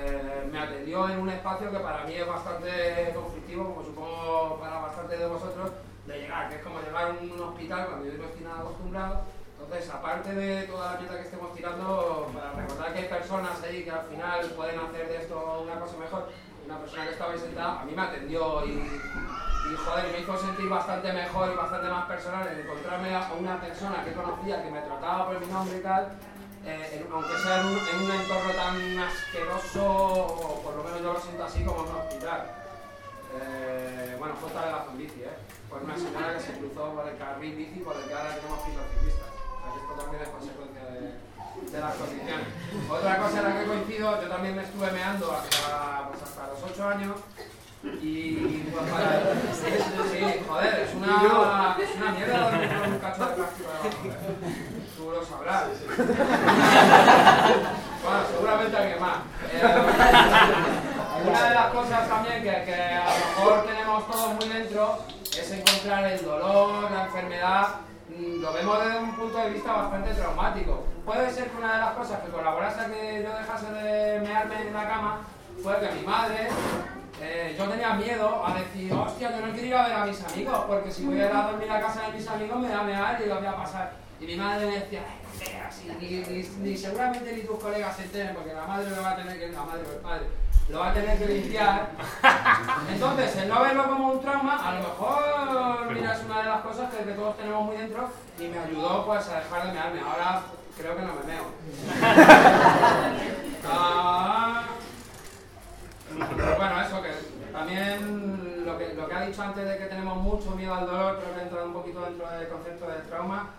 Speaker 4: me atendió en un espacio que para mí es bastante conflictivo, como supongo para bastante de vosotros, de llegar, que es como llegar a un hospital cuando yo no estoy nada acostumbrado. Entonces, aparte de toda la mierda que estemos tirando, para recordar que hay personas ahí que al final pueden hacer de esto una cosa mejor, una persona que estaba ahí sentada, a mí me atendió y, y joder, me hizo sentir bastante mejor y bastante más personal el encontrarme a una persona que conocía, que me trataba por mi nombre y tal, eh, aunque sea en un, en un entorno tan asqueroso, por lo menos yo lo siento así como en un hospital. Eh, bueno, otra de la bici, ¿eh? Fue una señora que se cruzó por el carril bici por el que ahora tenemos ciclistas. O sea, que esto también es consecuencia de, de las condiciones. Otra cosa en la que coincido, yo también me estuve meando hasta, pues hasta los 8 años. Y pues para. Sí, joder, es una, es una mierda dormir con un cacho de plástico. Tú lo sabrás. Bueno, seguramente alguien más. Eh, una de las cosas también que, que a lo mejor tenemos todos muy dentro es encontrar el dolor, la enfermedad, lo vemos desde un punto de vista bastante traumático. Puede ser que una de las cosas que colaborase a que yo dejase de mearme en la cama fue que mi madre, eh, yo tenía miedo a decir, hostia, yo no quiero ir a ver a mis amigos, porque si voy a ir a dormir a casa de mis amigos me voy a mear y lo voy a pasar. Y mi madre me decía, "Ay, no seas así, ni, ni- ni seguramente ni tus colegas se enteren, porque la madre lo va a tener que, la madre o el padre, lo va a tener que limpiar. <laughs> Entonces, el no verlo como un trauma, a lo mejor, mira, es una de las cosas que, que todos tenemos muy dentro y me ayudó pues a dejar de mearme. Ahora creo que no me meo. Ah, <laughs> pero bueno, eso que también lo que, lo que ha dicho antes de que tenemos mucho miedo al dolor, creo que entra un poquito dentro del concepto del trauma.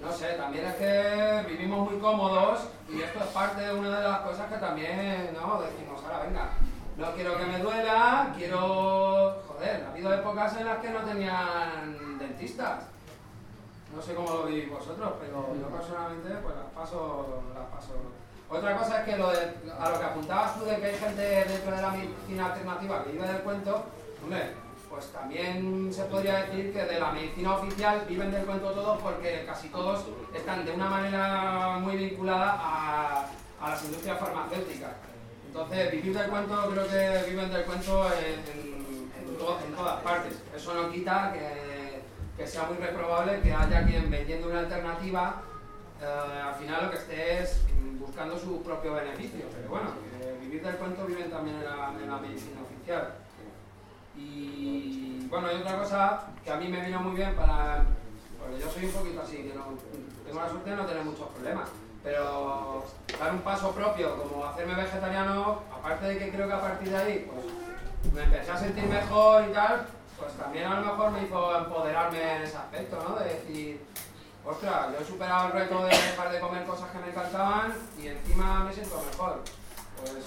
Speaker 4: No sé, también es que vivimos muy cómodos y esto es parte de una de las cosas que también, ¿no? Decimos, ahora venga, no quiero que me duela, quiero... Joder, ha habido épocas en las que no tenían dentistas. No sé cómo lo vivís vosotros, pero yo personalmente pues las paso, las paso Otra cosa es que lo de, a lo que apuntabas tú de que hay gente dentro de la medicina alternativa que vive del cuento, hombre, pues también se podría decir que de la medicina oficial viven del cuento todos porque casi todos están de una manera muy vinculada a, a las industrias farmacéuticas. Entonces, vivir del cuento, creo que viven del cuento en, en- en to- en todas partes. Eso no quita que, que sea muy reprobable que haya quien vendiendo una alternativa, eh, al final lo que esté es buscando su propio beneficio. Pero bueno, vivir del cuento viven también en la medicina oficial. Y bueno, hay otra cosa que a mí me vino muy bien para. Porque yo soy un poquito así, que no, tengo la suerte de no tener muchos problemas. Pero dar un paso propio, como hacerme vegetariano, aparte de que creo que a partir de ahí, pues me empecé a sentir mejor y tal, pues también a lo mejor me hizo empoderarme en ese aspecto, ¿no? De decir, ostras, yo he superado el reto de dejar de comer cosas que me encantaban y encima me siento mejor. Pues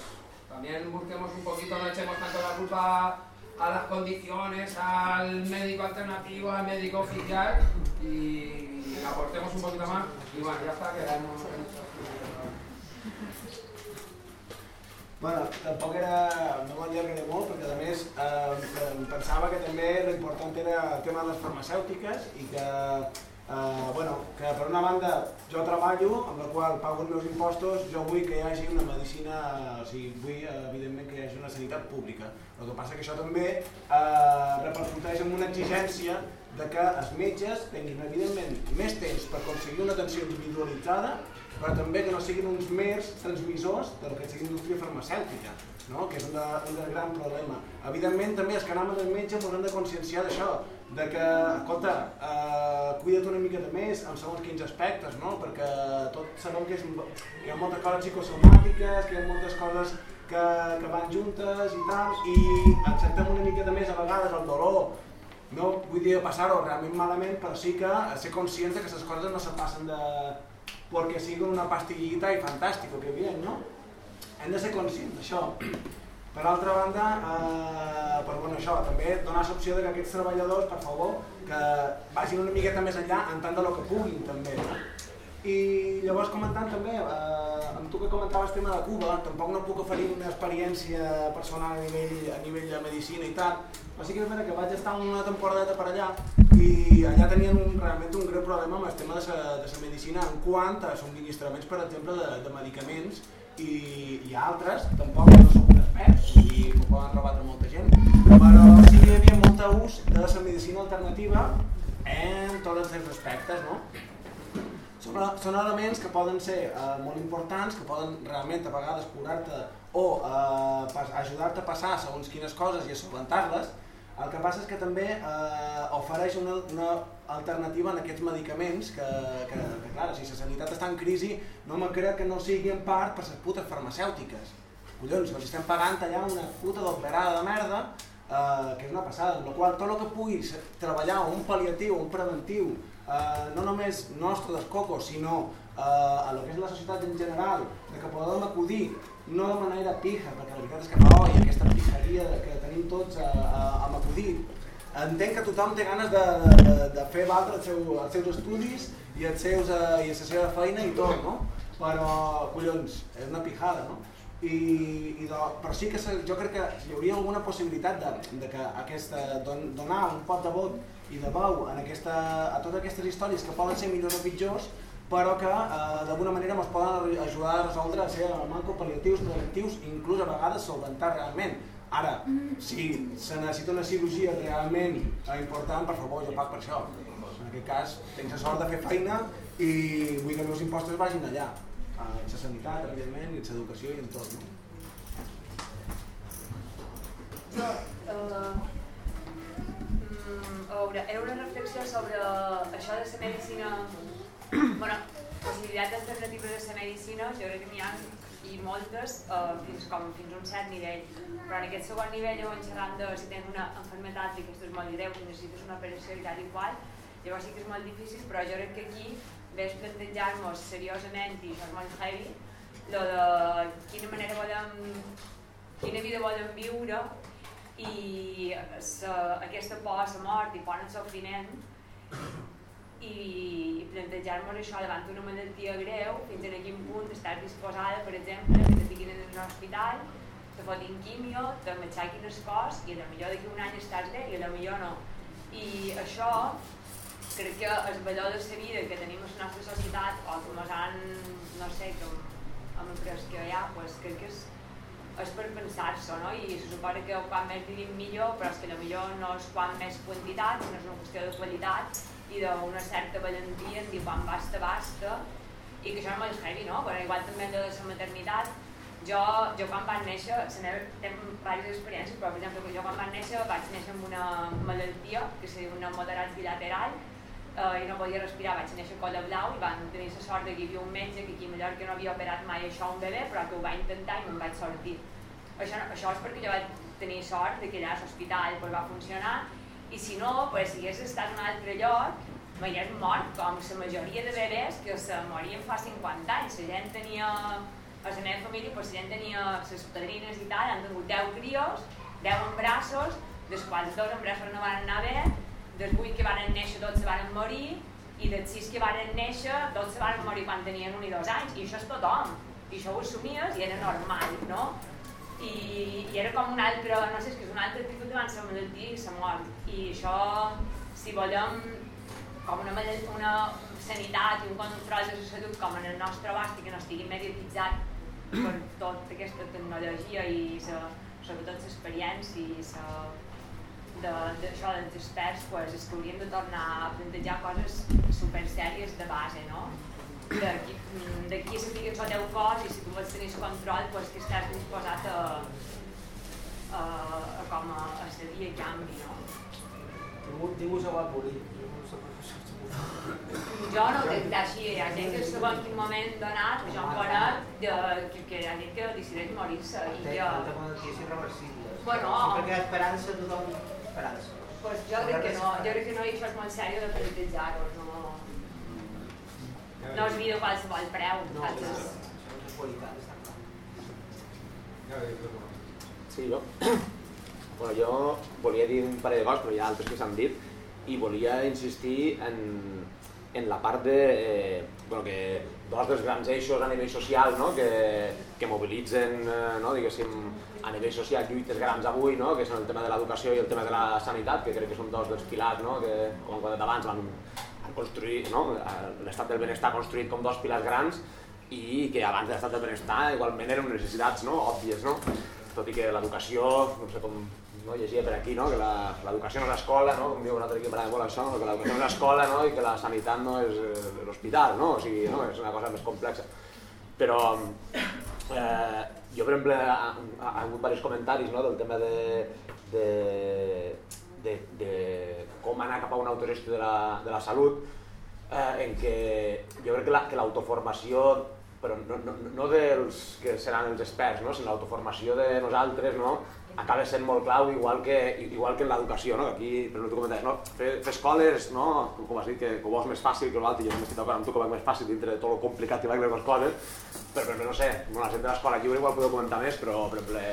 Speaker 4: también busquemos un poquito, no echemos tanto la culpa a las condiciones, al médico alternativo, al médico oficial y aportemos un poquito más. Y bueno, ya está, quedamos.
Speaker 16: Bueno, tampoc era, no m'allargaré molt perquè a més eh, pensava que també l'important era el tema de les farmacèutiques i que, eh, bueno, que per una banda jo treballo amb la qual pago els meus impostos, jo vull que hi hagi una medicina, o sigui, vull evidentment que hi hagi una sanitat pública. El que passa que això també eh, repercuteix en una exigència de que els metges tinguin evidentment més temps per aconseguir una atenció individualitzada però també que no siguin uns mers transmissors del que sigui indústria farmacèutica, no? que és un, de, un del gran problema. Evidentment també els que anem al metge ens hem de conscienciar d'això, de que, escolta, eh, cuida't una de més en segons quins aspectes, no? perquè tot sabem que, és, que hi ha moltes coses psicosomàtiques, que hi ha moltes coses que, que van juntes i tal, i acceptem una de més a vegades el dolor no vull dir passar-ho realment malament, però sí que ser conscients de que aquestes coses no se passen de, perquè sigui una pastillita i fantàstic, que bien, no? Hem de ser conscients d'això. Per altra banda, eh, per bueno, això, també donar l'opció que aquests treballadors, per favor, que vagin una miqueta més enllà en tant de lo que puguin, també. I llavors comentant també, eh, amb tu que comentaves el tema de Cuba, tampoc no puc oferir una experiència personal a nivell, a nivell de medicina i tal, però sí que és vera que vaig estar una temporadeta per allà i allà tenien un, realment un greu problema amb el tema de la medicina en quant a subministraments, per exemple, de, de medicaments i, i altres, tampoc no soc un expert i m'ho poden robar a molta gent, però sí que hi havia molta ús de la medicina alternativa en tots els aspectes, no? Són, són elements que poden ser eh, molt importants, que poden realment a vegades curar-te o eh, ajudar-te a passar segons quines coses i a solventar-les, el que passa és que també eh, ofereix una, una alternativa en aquests medicaments que, que, que clar, si la sanitat està en crisi no me crec que no sigui en part per les putes farmacèutiques. Collons, els estem pagant allà una puta d'operada de merda eh, que és una passada, amb la qual tot el que puguis treballar un pal·liatiu, un preventiu, eh, no només nostre dels cocos, sinó eh, a lo que és la societat en general, de que podem acudir no de manera pija, perquè la veritat és que fa oi, aquesta pijaria que tenim tots a, a, a acudir. Entenc que tothom té ganes de, de, de fer valdre els, seu, els seus estudis i, els seus, eh, i la seva feina i tot, no? Però, collons, és una pijada, no? I, i de, però sí que se, jo crec que hi hauria alguna possibilitat de, de que aquesta, don, donar un pot de vot i de veu en aquesta, a totes aquestes històries que poden ser millors o pitjors però que eh, d'alguna manera ens poden ajudar a resoldre a ser manco pal·liatius, preventius, inclús a vegades solventar realment. Ara, si se necessita una cirurgia realment eh, important, per favor, jo pago per això. En aquest cas, tinc la sort de fer feina i vull que els meus impostos vagin allà. En la sanitat, evidentment, i en l'educació i en tot. No?
Speaker 17: Jo, eh, mm, a veure, era una reflexió sobre això de la medicina, bueno, possibilitats alternatives de la medicina, jo crec que n'hi ha i moltes eh, fins, com, fins a un cert nivell, però en aquest segon nivell llavors xerrant de si tens una enfermedad i que és molt greu, que necessites una operació i tal i qual, llavors sí que és molt difícil, però jo crec que aquí ves plantejar-nos seriosament i és molt heavy, lo de quina manera volem, quina vida volem viure i sa, aquesta por a la mort i por al sofriment i, i plantejar plantejar-nos això davant d'una malaltia greu, fins a quin punt estàs disposada, per exemple, que te fiquin en un hospital, te fotin quimio, te matxaquin el cos i a millor d'aquí un any estàs bé i a millor no. I això crec que el valor de la vida que tenim a la nostra societat o com ens han, no sé, com amb el que hi ha, pues, crec que és, és per pensar-s'ho, no? I se suposa que quan més vivim millor, però és que millor no és quan més quantitat, no és una qüestió de qualitat i d'una certa valentia en dir quan basta, basta, i que això és molt heavy, no? Però igual també de la maternitat, jo, jo quan vaig néixer, se n'he diverses experiències, però per exemple, jo quan vaig néixer vaig néixer amb una malaltia, que és una moderat bilateral, eh, i no podia respirar, vaig néixer colla blau i van tenir la sort que hi havia un metge que aquí a Mallorca no havia operat mai això a un bebè, però que ho va intentar i me'n vaig sortir. Això, això és perquè jo vaig tenir sort que allà a l'hospital pues, va funcionar i si no, pues, si hagués estat en un altre lloc, m'hagués mort, com la majoria de bebès que se morien fa 50 anys. La gent tenia, a la meva família, pues, la gent tenia les padrines i tal, han tingut 10 crios, 10 embrassos, dels quals dos embrassos no van anar bé, dels 8 que van néixer tots se van morir i dels 6 que van néixer tots se van morir quan tenien un i dos anys i això és tothom i això ho assumies i era normal no? I, i era com un altre, no sé, és que és un altre tipus de la malaltia i la mort i això, si volem com una, una sanitat i un control de la salut com en el nostre abast i que no estigui mediatitzat per tota aquesta tecnologia i sa, sobretot l'experiència i la d'això dels experts pues, és que hauríem de tornar a plantejar coses super sèries de base, no? D'aquí a saber el teu cos i si tu vols tenir el control, pues, que estàs disposat a, a, a, com a, a cedir el canvi, no?
Speaker 12: Se va morir.
Speaker 17: Jo no crec que així, hi ha gent que en quin moment donat, jo em conec, que, que hi ha gent que decideix morir-se. I
Speaker 12: jo... Té malalties irreversibles.
Speaker 17: Bueno,
Speaker 12: sí, perquè hi ha esperança, tothom esperança.
Speaker 17: Pues jo crec que no, jo crec que no, i això és molt sèrio de prioritzar-ho, no, no es mira qualsevol preu,
Speaker 12: no.
Speaker 8: Sí, jo, bueno, jo volia dir un parell de coses, però hi ha altres que s'han dit, i volia insistir en, en la part de, eh, bueno, que dos dels grans eixos a nivell social no? que, que mobilitzen eh, no? diguéssim, a nivell social lluites grans avui, no? que són el tema de l'educació i el tema de la sanitat, que crec que són dos dels pilars, no? que com hem dit abans van construir, no? l'estat del benestar construït com dos pilars grans i que abans de l'estat del benestar igualment eren necessitats no? òbvies, no? tot i que l'educació, no sé com no, llegia per aquí, no? que l'educació no és l'escola, no? com diu un altre aquí per molt això, no? que l'educació no és l'escola no? i que la sanitat no és eh, l'hospital, no? o sigui, no? és una cosa més complexa. Però eh, jo, per exemple, ha, ha hagut diversos comentaris no, del tema de, de, de, de com anar cap a una autogestió de la, de la salut, eh, en què jo crec que l'autoformació, la, però no, no, no dels que seran els experts, no, sinó l'autoformació de nosaltres, no, acaba sent molt clau, igual que, igual que en l'educació, no? aquí, per exemple, tu no? fer, fer escoles, no? com has dit, que, que ho vols més fàcil que l'altre, jo no m'estic d'acord amb tu que va més fàcil dintre de tot el complicat que va les coses, però, però no sé, bueno, la gent de l'escola lliure igual podeu comentar més, però per exemple,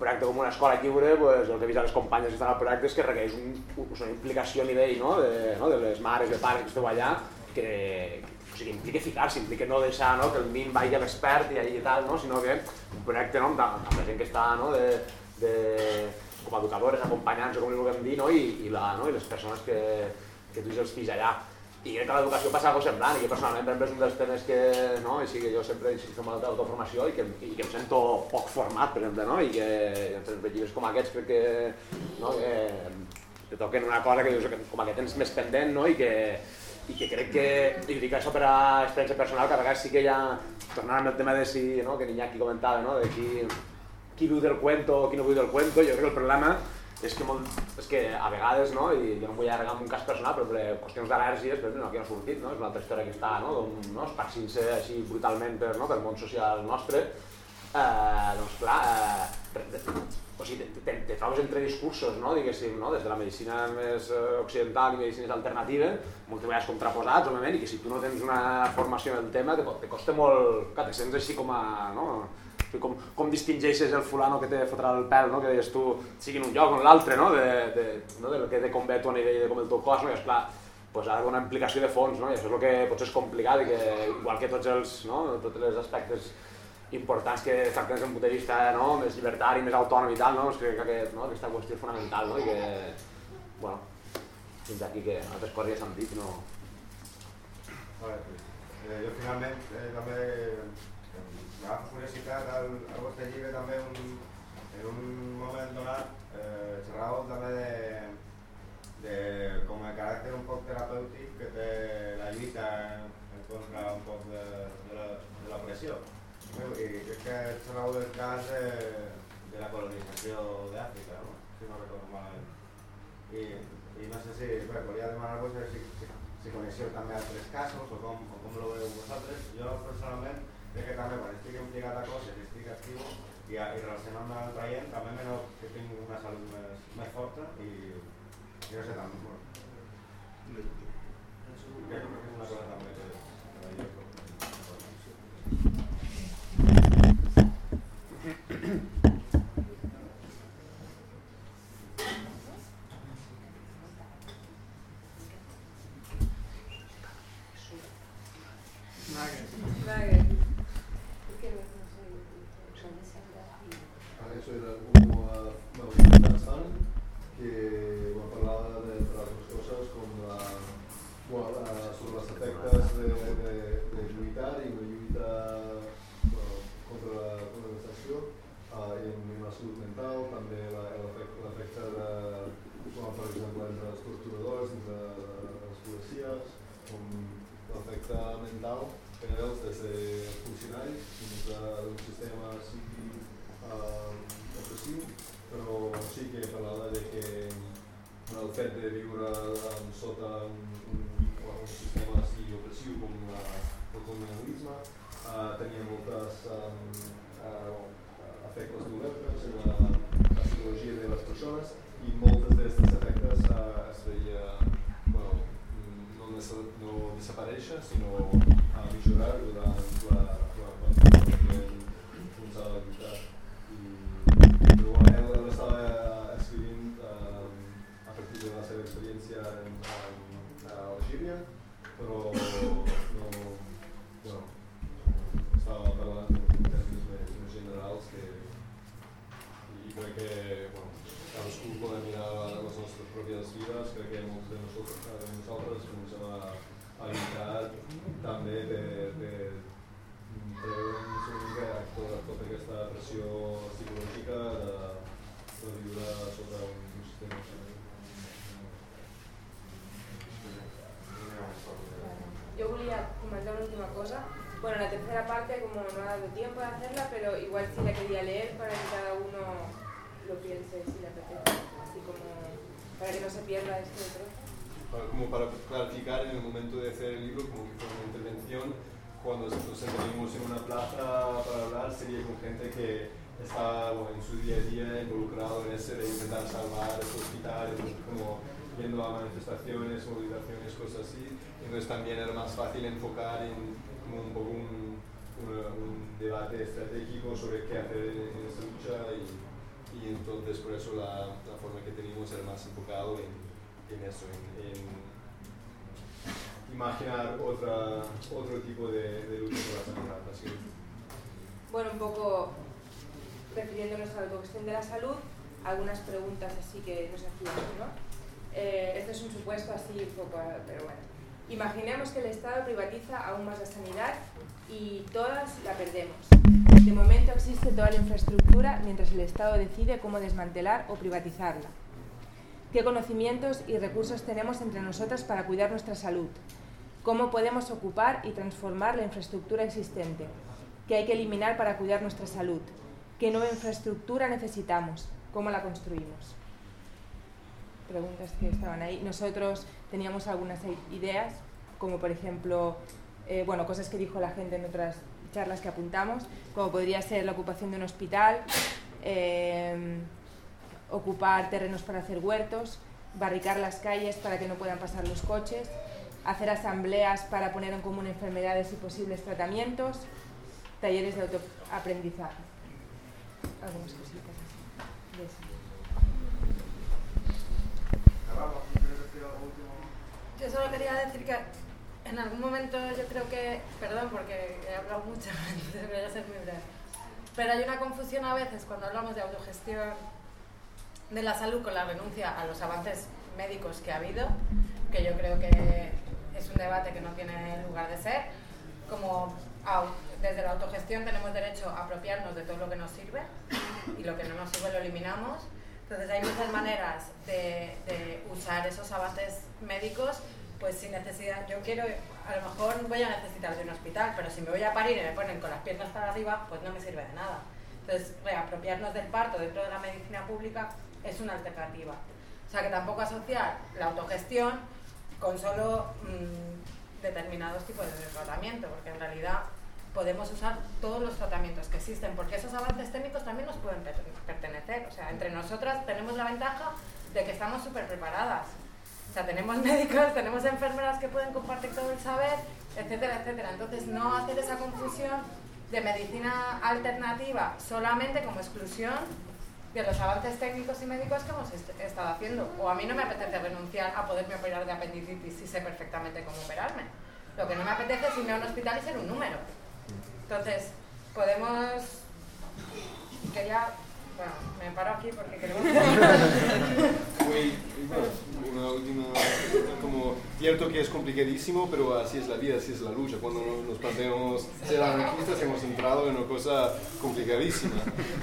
Speaker 8: projecte com una escola lliure, pues, el que he vist a les companyes que estan al projecte és que requereix un, una implicació a nivell no? De, no? de les mares, de pares que esteu allà, que, o sigui, implica ficar-se, implica no deixar no? que el nin vagi a l'expert i, i tal, no? sinó que un projecte no? amb, amb la gent que està no? de, de, com a educadores, acompanyants, o com li vulguem dir, no? I, i, la, no? i les persones que, que tu els fills allà. I crec que l'educació passa alguna semblant, i jo personalment també és un dels temes que, no, així que jo sempre insisto en l'autoformació i, que, i que em sento poc format, per exemple, no? i que entre llibres com aquests crec que, no, que te toquen una cosa que dius que com que tens més pendent no? I, que, i que crec que, i dic això per a experiència personal, que a vegades sí que ja, tornant el tema de si, no? que Iñaki comentava, no? de qui, qui viu del cuento o qui no viu del cuento, jo crec que el problema és que, molt, és que a vegades, no, i jo no vull allargar en un cas personal, però per qüestions d'al·lèrgies, exemple, aquí no ha sortit, no? és una altra història que està, no, no? Esparcint-se així brutalment per, no, pel món social nostre, eh, doncs clar, eh, o sigui, te, te, te trobes entre discursos, no, diguéssim, no, des de la medicina més eh, occidental i medicines alternatives, moltes vegades contraposats, òbviament, i que si tu no tens una formació en el tema, te, te costa molt, que te sents així com a, no, com, com distingeixes el fulano que te fotrà el pèl, no? que deies tu, sigui en un lloc o l'altre, no? De, de, no? del que te convé tu a nivell de com el teu cos, no? i esclar, pues, ha una implicació de fons, no? i això és el que potser és complicat, i que igual que tots els, no? tots els aspectes importants que tracten des d'un punt de vista no? més llibertari, més autònom i tal, no? és que, que no? aquesta qüestió és fonamental no? i que, bueno, fins aquí que altres coses ja s'han dit, no...
Speaker 1: Vale, eh, jo finalment eh, també m'ha curiositat al, al vostre llibre també un, en un moment donat eh, xerràveu també de, de com a caràcter un poc terapèutic que té la lluita en, contra un poc de, de, la, de la pressió. I crec que xerràveu del cas de, de la colonització d'Àfrica, no? si no recordo malament. I, i no sé si, bé, volia demanar-vos si, si, si coneixeu també altres casos o com, o com lo veu vosaltres. Jo personalment crec que també quan estic implicat a coses i estic actiu i, i relacionant-me amb el traient també me noto que tinc una salut més, més forta i, i no sé, també, bueno, crec que és una cosa també que, que jo
Speaker 18: cosas así. Entonces también era más fácil enfocar en un poco un, debate estratégico sobre qué hacer en, en esta lucha y, y entonces por eso la, la forma que teníamos era más enfocado en, en eso, en, imaginar otra, otro tipo de, lucha por la sanidad.
Speaker 2: Bueno, un poco refiriéndonos a la cuestión de la salud, algunas preguntas así que nos hacíamos, ¿no? Eh, este es un supuesto así poco, pero bueno. Imaginemos que el Estado privatiza aún más la sanidad y todas la perdemos. De momento existe toda la infraestructura mientras el Estado decide cómo desmantelar o privatizarla. ¿Qué conocimientos y recursos tenemos entre nosotros para cuidar nuestra salud? ¿Cómo podemos ocupar y transformar la infraestructura existente? ¿Qué hay que eliminar para cuidar nuestra salud? ¿Qué nueva infraestructura necesitamos? ¿Cómo la construimos? Preguntas que estaban ahí. Nosotros teníamos algunas ideas, como por ejemplo, eh, bueno, cosas que dijo la gente en otras charlas que apuntamos, como podría ser la ocupación de un hospital, eh, ocupar terrenos para hacer huertos, barricar las calles para que no puedan pasar los coches, hacer asambleas para poner en común enfermedades y posibles tratamientos, talleres de autoaprendizaje. Algunas así. de eso.
Speaker 1: Acabamos, ¿quieres decir algo último?
Speaker 3: Yo solo quería decir que en algún momento yo creo que, perdón porque he hablado mucho, <laughs> entonces voy a ser muy breve, pero hay una confusión a veces cuando hablamos de autogestión de la salud con la renuncia a los avances médicos que ha habido, que yo creo que es un debate que no tiene lugar de ser. Como desde la autogestión tenemos derecho a apropiarnos de todo lo que nos sirve y lo que no nos sirve lo eliminamos. Entonces hay muchas maneras de, usar esos avances médicos pues sin necesidad. Yo quiero, a lo mejor voy a necesitar de un hospital, pero si me voy a parir y me ponen con las piernas para arriba, pues no me sirve de nada. Entonces, reapropiarnos del parto dentro de la medicina pública es una alternativa. O sea que tampoco asociar la autogestión con solo mm, determinados tipos de tratamiento, porque en realidad podemos usar todos los tratamientos que existen, porque esos avances técnicos también nos pueden per- pertenecer. O sea, entre nosotras tenemos la ventaja de que estamos súper preparadas. O sea, tenemos <laughs> médicos, tenemos enfermeras que pueden compartir todo el saber, etcétera, etcétera. Entonces, no hacer esa confusión de medicina alternativa solamente como exclusión de los avances técnicos y médicos que hemos est- estado haciendo. O a mí no me apetece renunciar a poderme operar de apendicitis si sé perfectamente cómo operarme. Lo que no me apetece es irme a un hospital y ser un número. Entonces, podemos... Quería... Bueno, me paro aquí porque queremos... <laughs> <laughs>
Speaker 1: Muy, bueno, una última, como cierto que es complicadísimo, pero así es la vida, así es la lucha. Cuando nos planteamos ser anarquistas hemos entrado en una cosa complicadísima.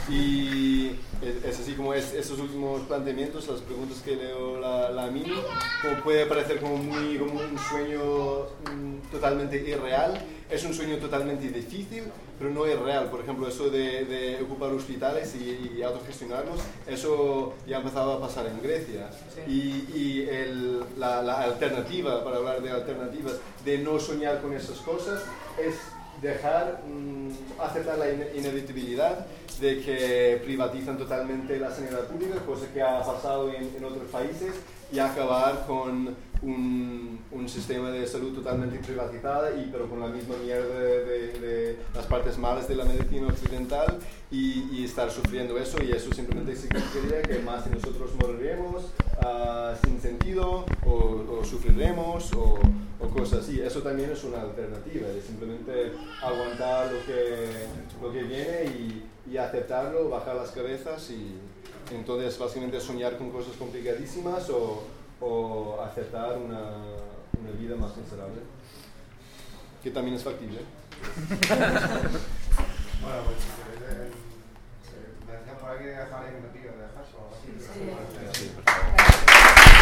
Speaker 1: Y es, es así como es, esos últimos planteamientos, las preguntas que leo la, la Mimi, como puede parecer como, muy, como un sueño mm, totalmente irreal. Es un sueño totalmente difícil, pero no es real. Por ejemplo, eso de, de ocupar hospitales y, y autogestionarlos, eso ya empezaba a pasar en Grecia. Y, y el- la, la alternativa, para hablar de alternativas, de no soñar con esas cosas, es dejar, mm, aceptar la ine- inevitabilidad de que privatizan totalmente la sanidad pública, cosa que ha pasado en, en otros países, y acabar con un, un sistema de salud totalmente privatizada, y, pero con la misma mierda de, de- de las partes malas de la medicina occidental, y, y estar sufriendo eso, y eso simplemente significaría que más de nosotros moriremos ah, sin sentido, o, o sufriremos, o, o cosas así. Eso también es una alternativa, de simplemente aguantar lo que, lo que viene y, y aceptarlo, bajar las cabezas y entonces básicamente soñar con cosas complicadísimas o, o aceptar una, una vida más miserable, que también es factible. <laughs>
Speaker 9: bueno, pues si queréis, me decían por aquí de dejar iniciativas de dejarse o algo así.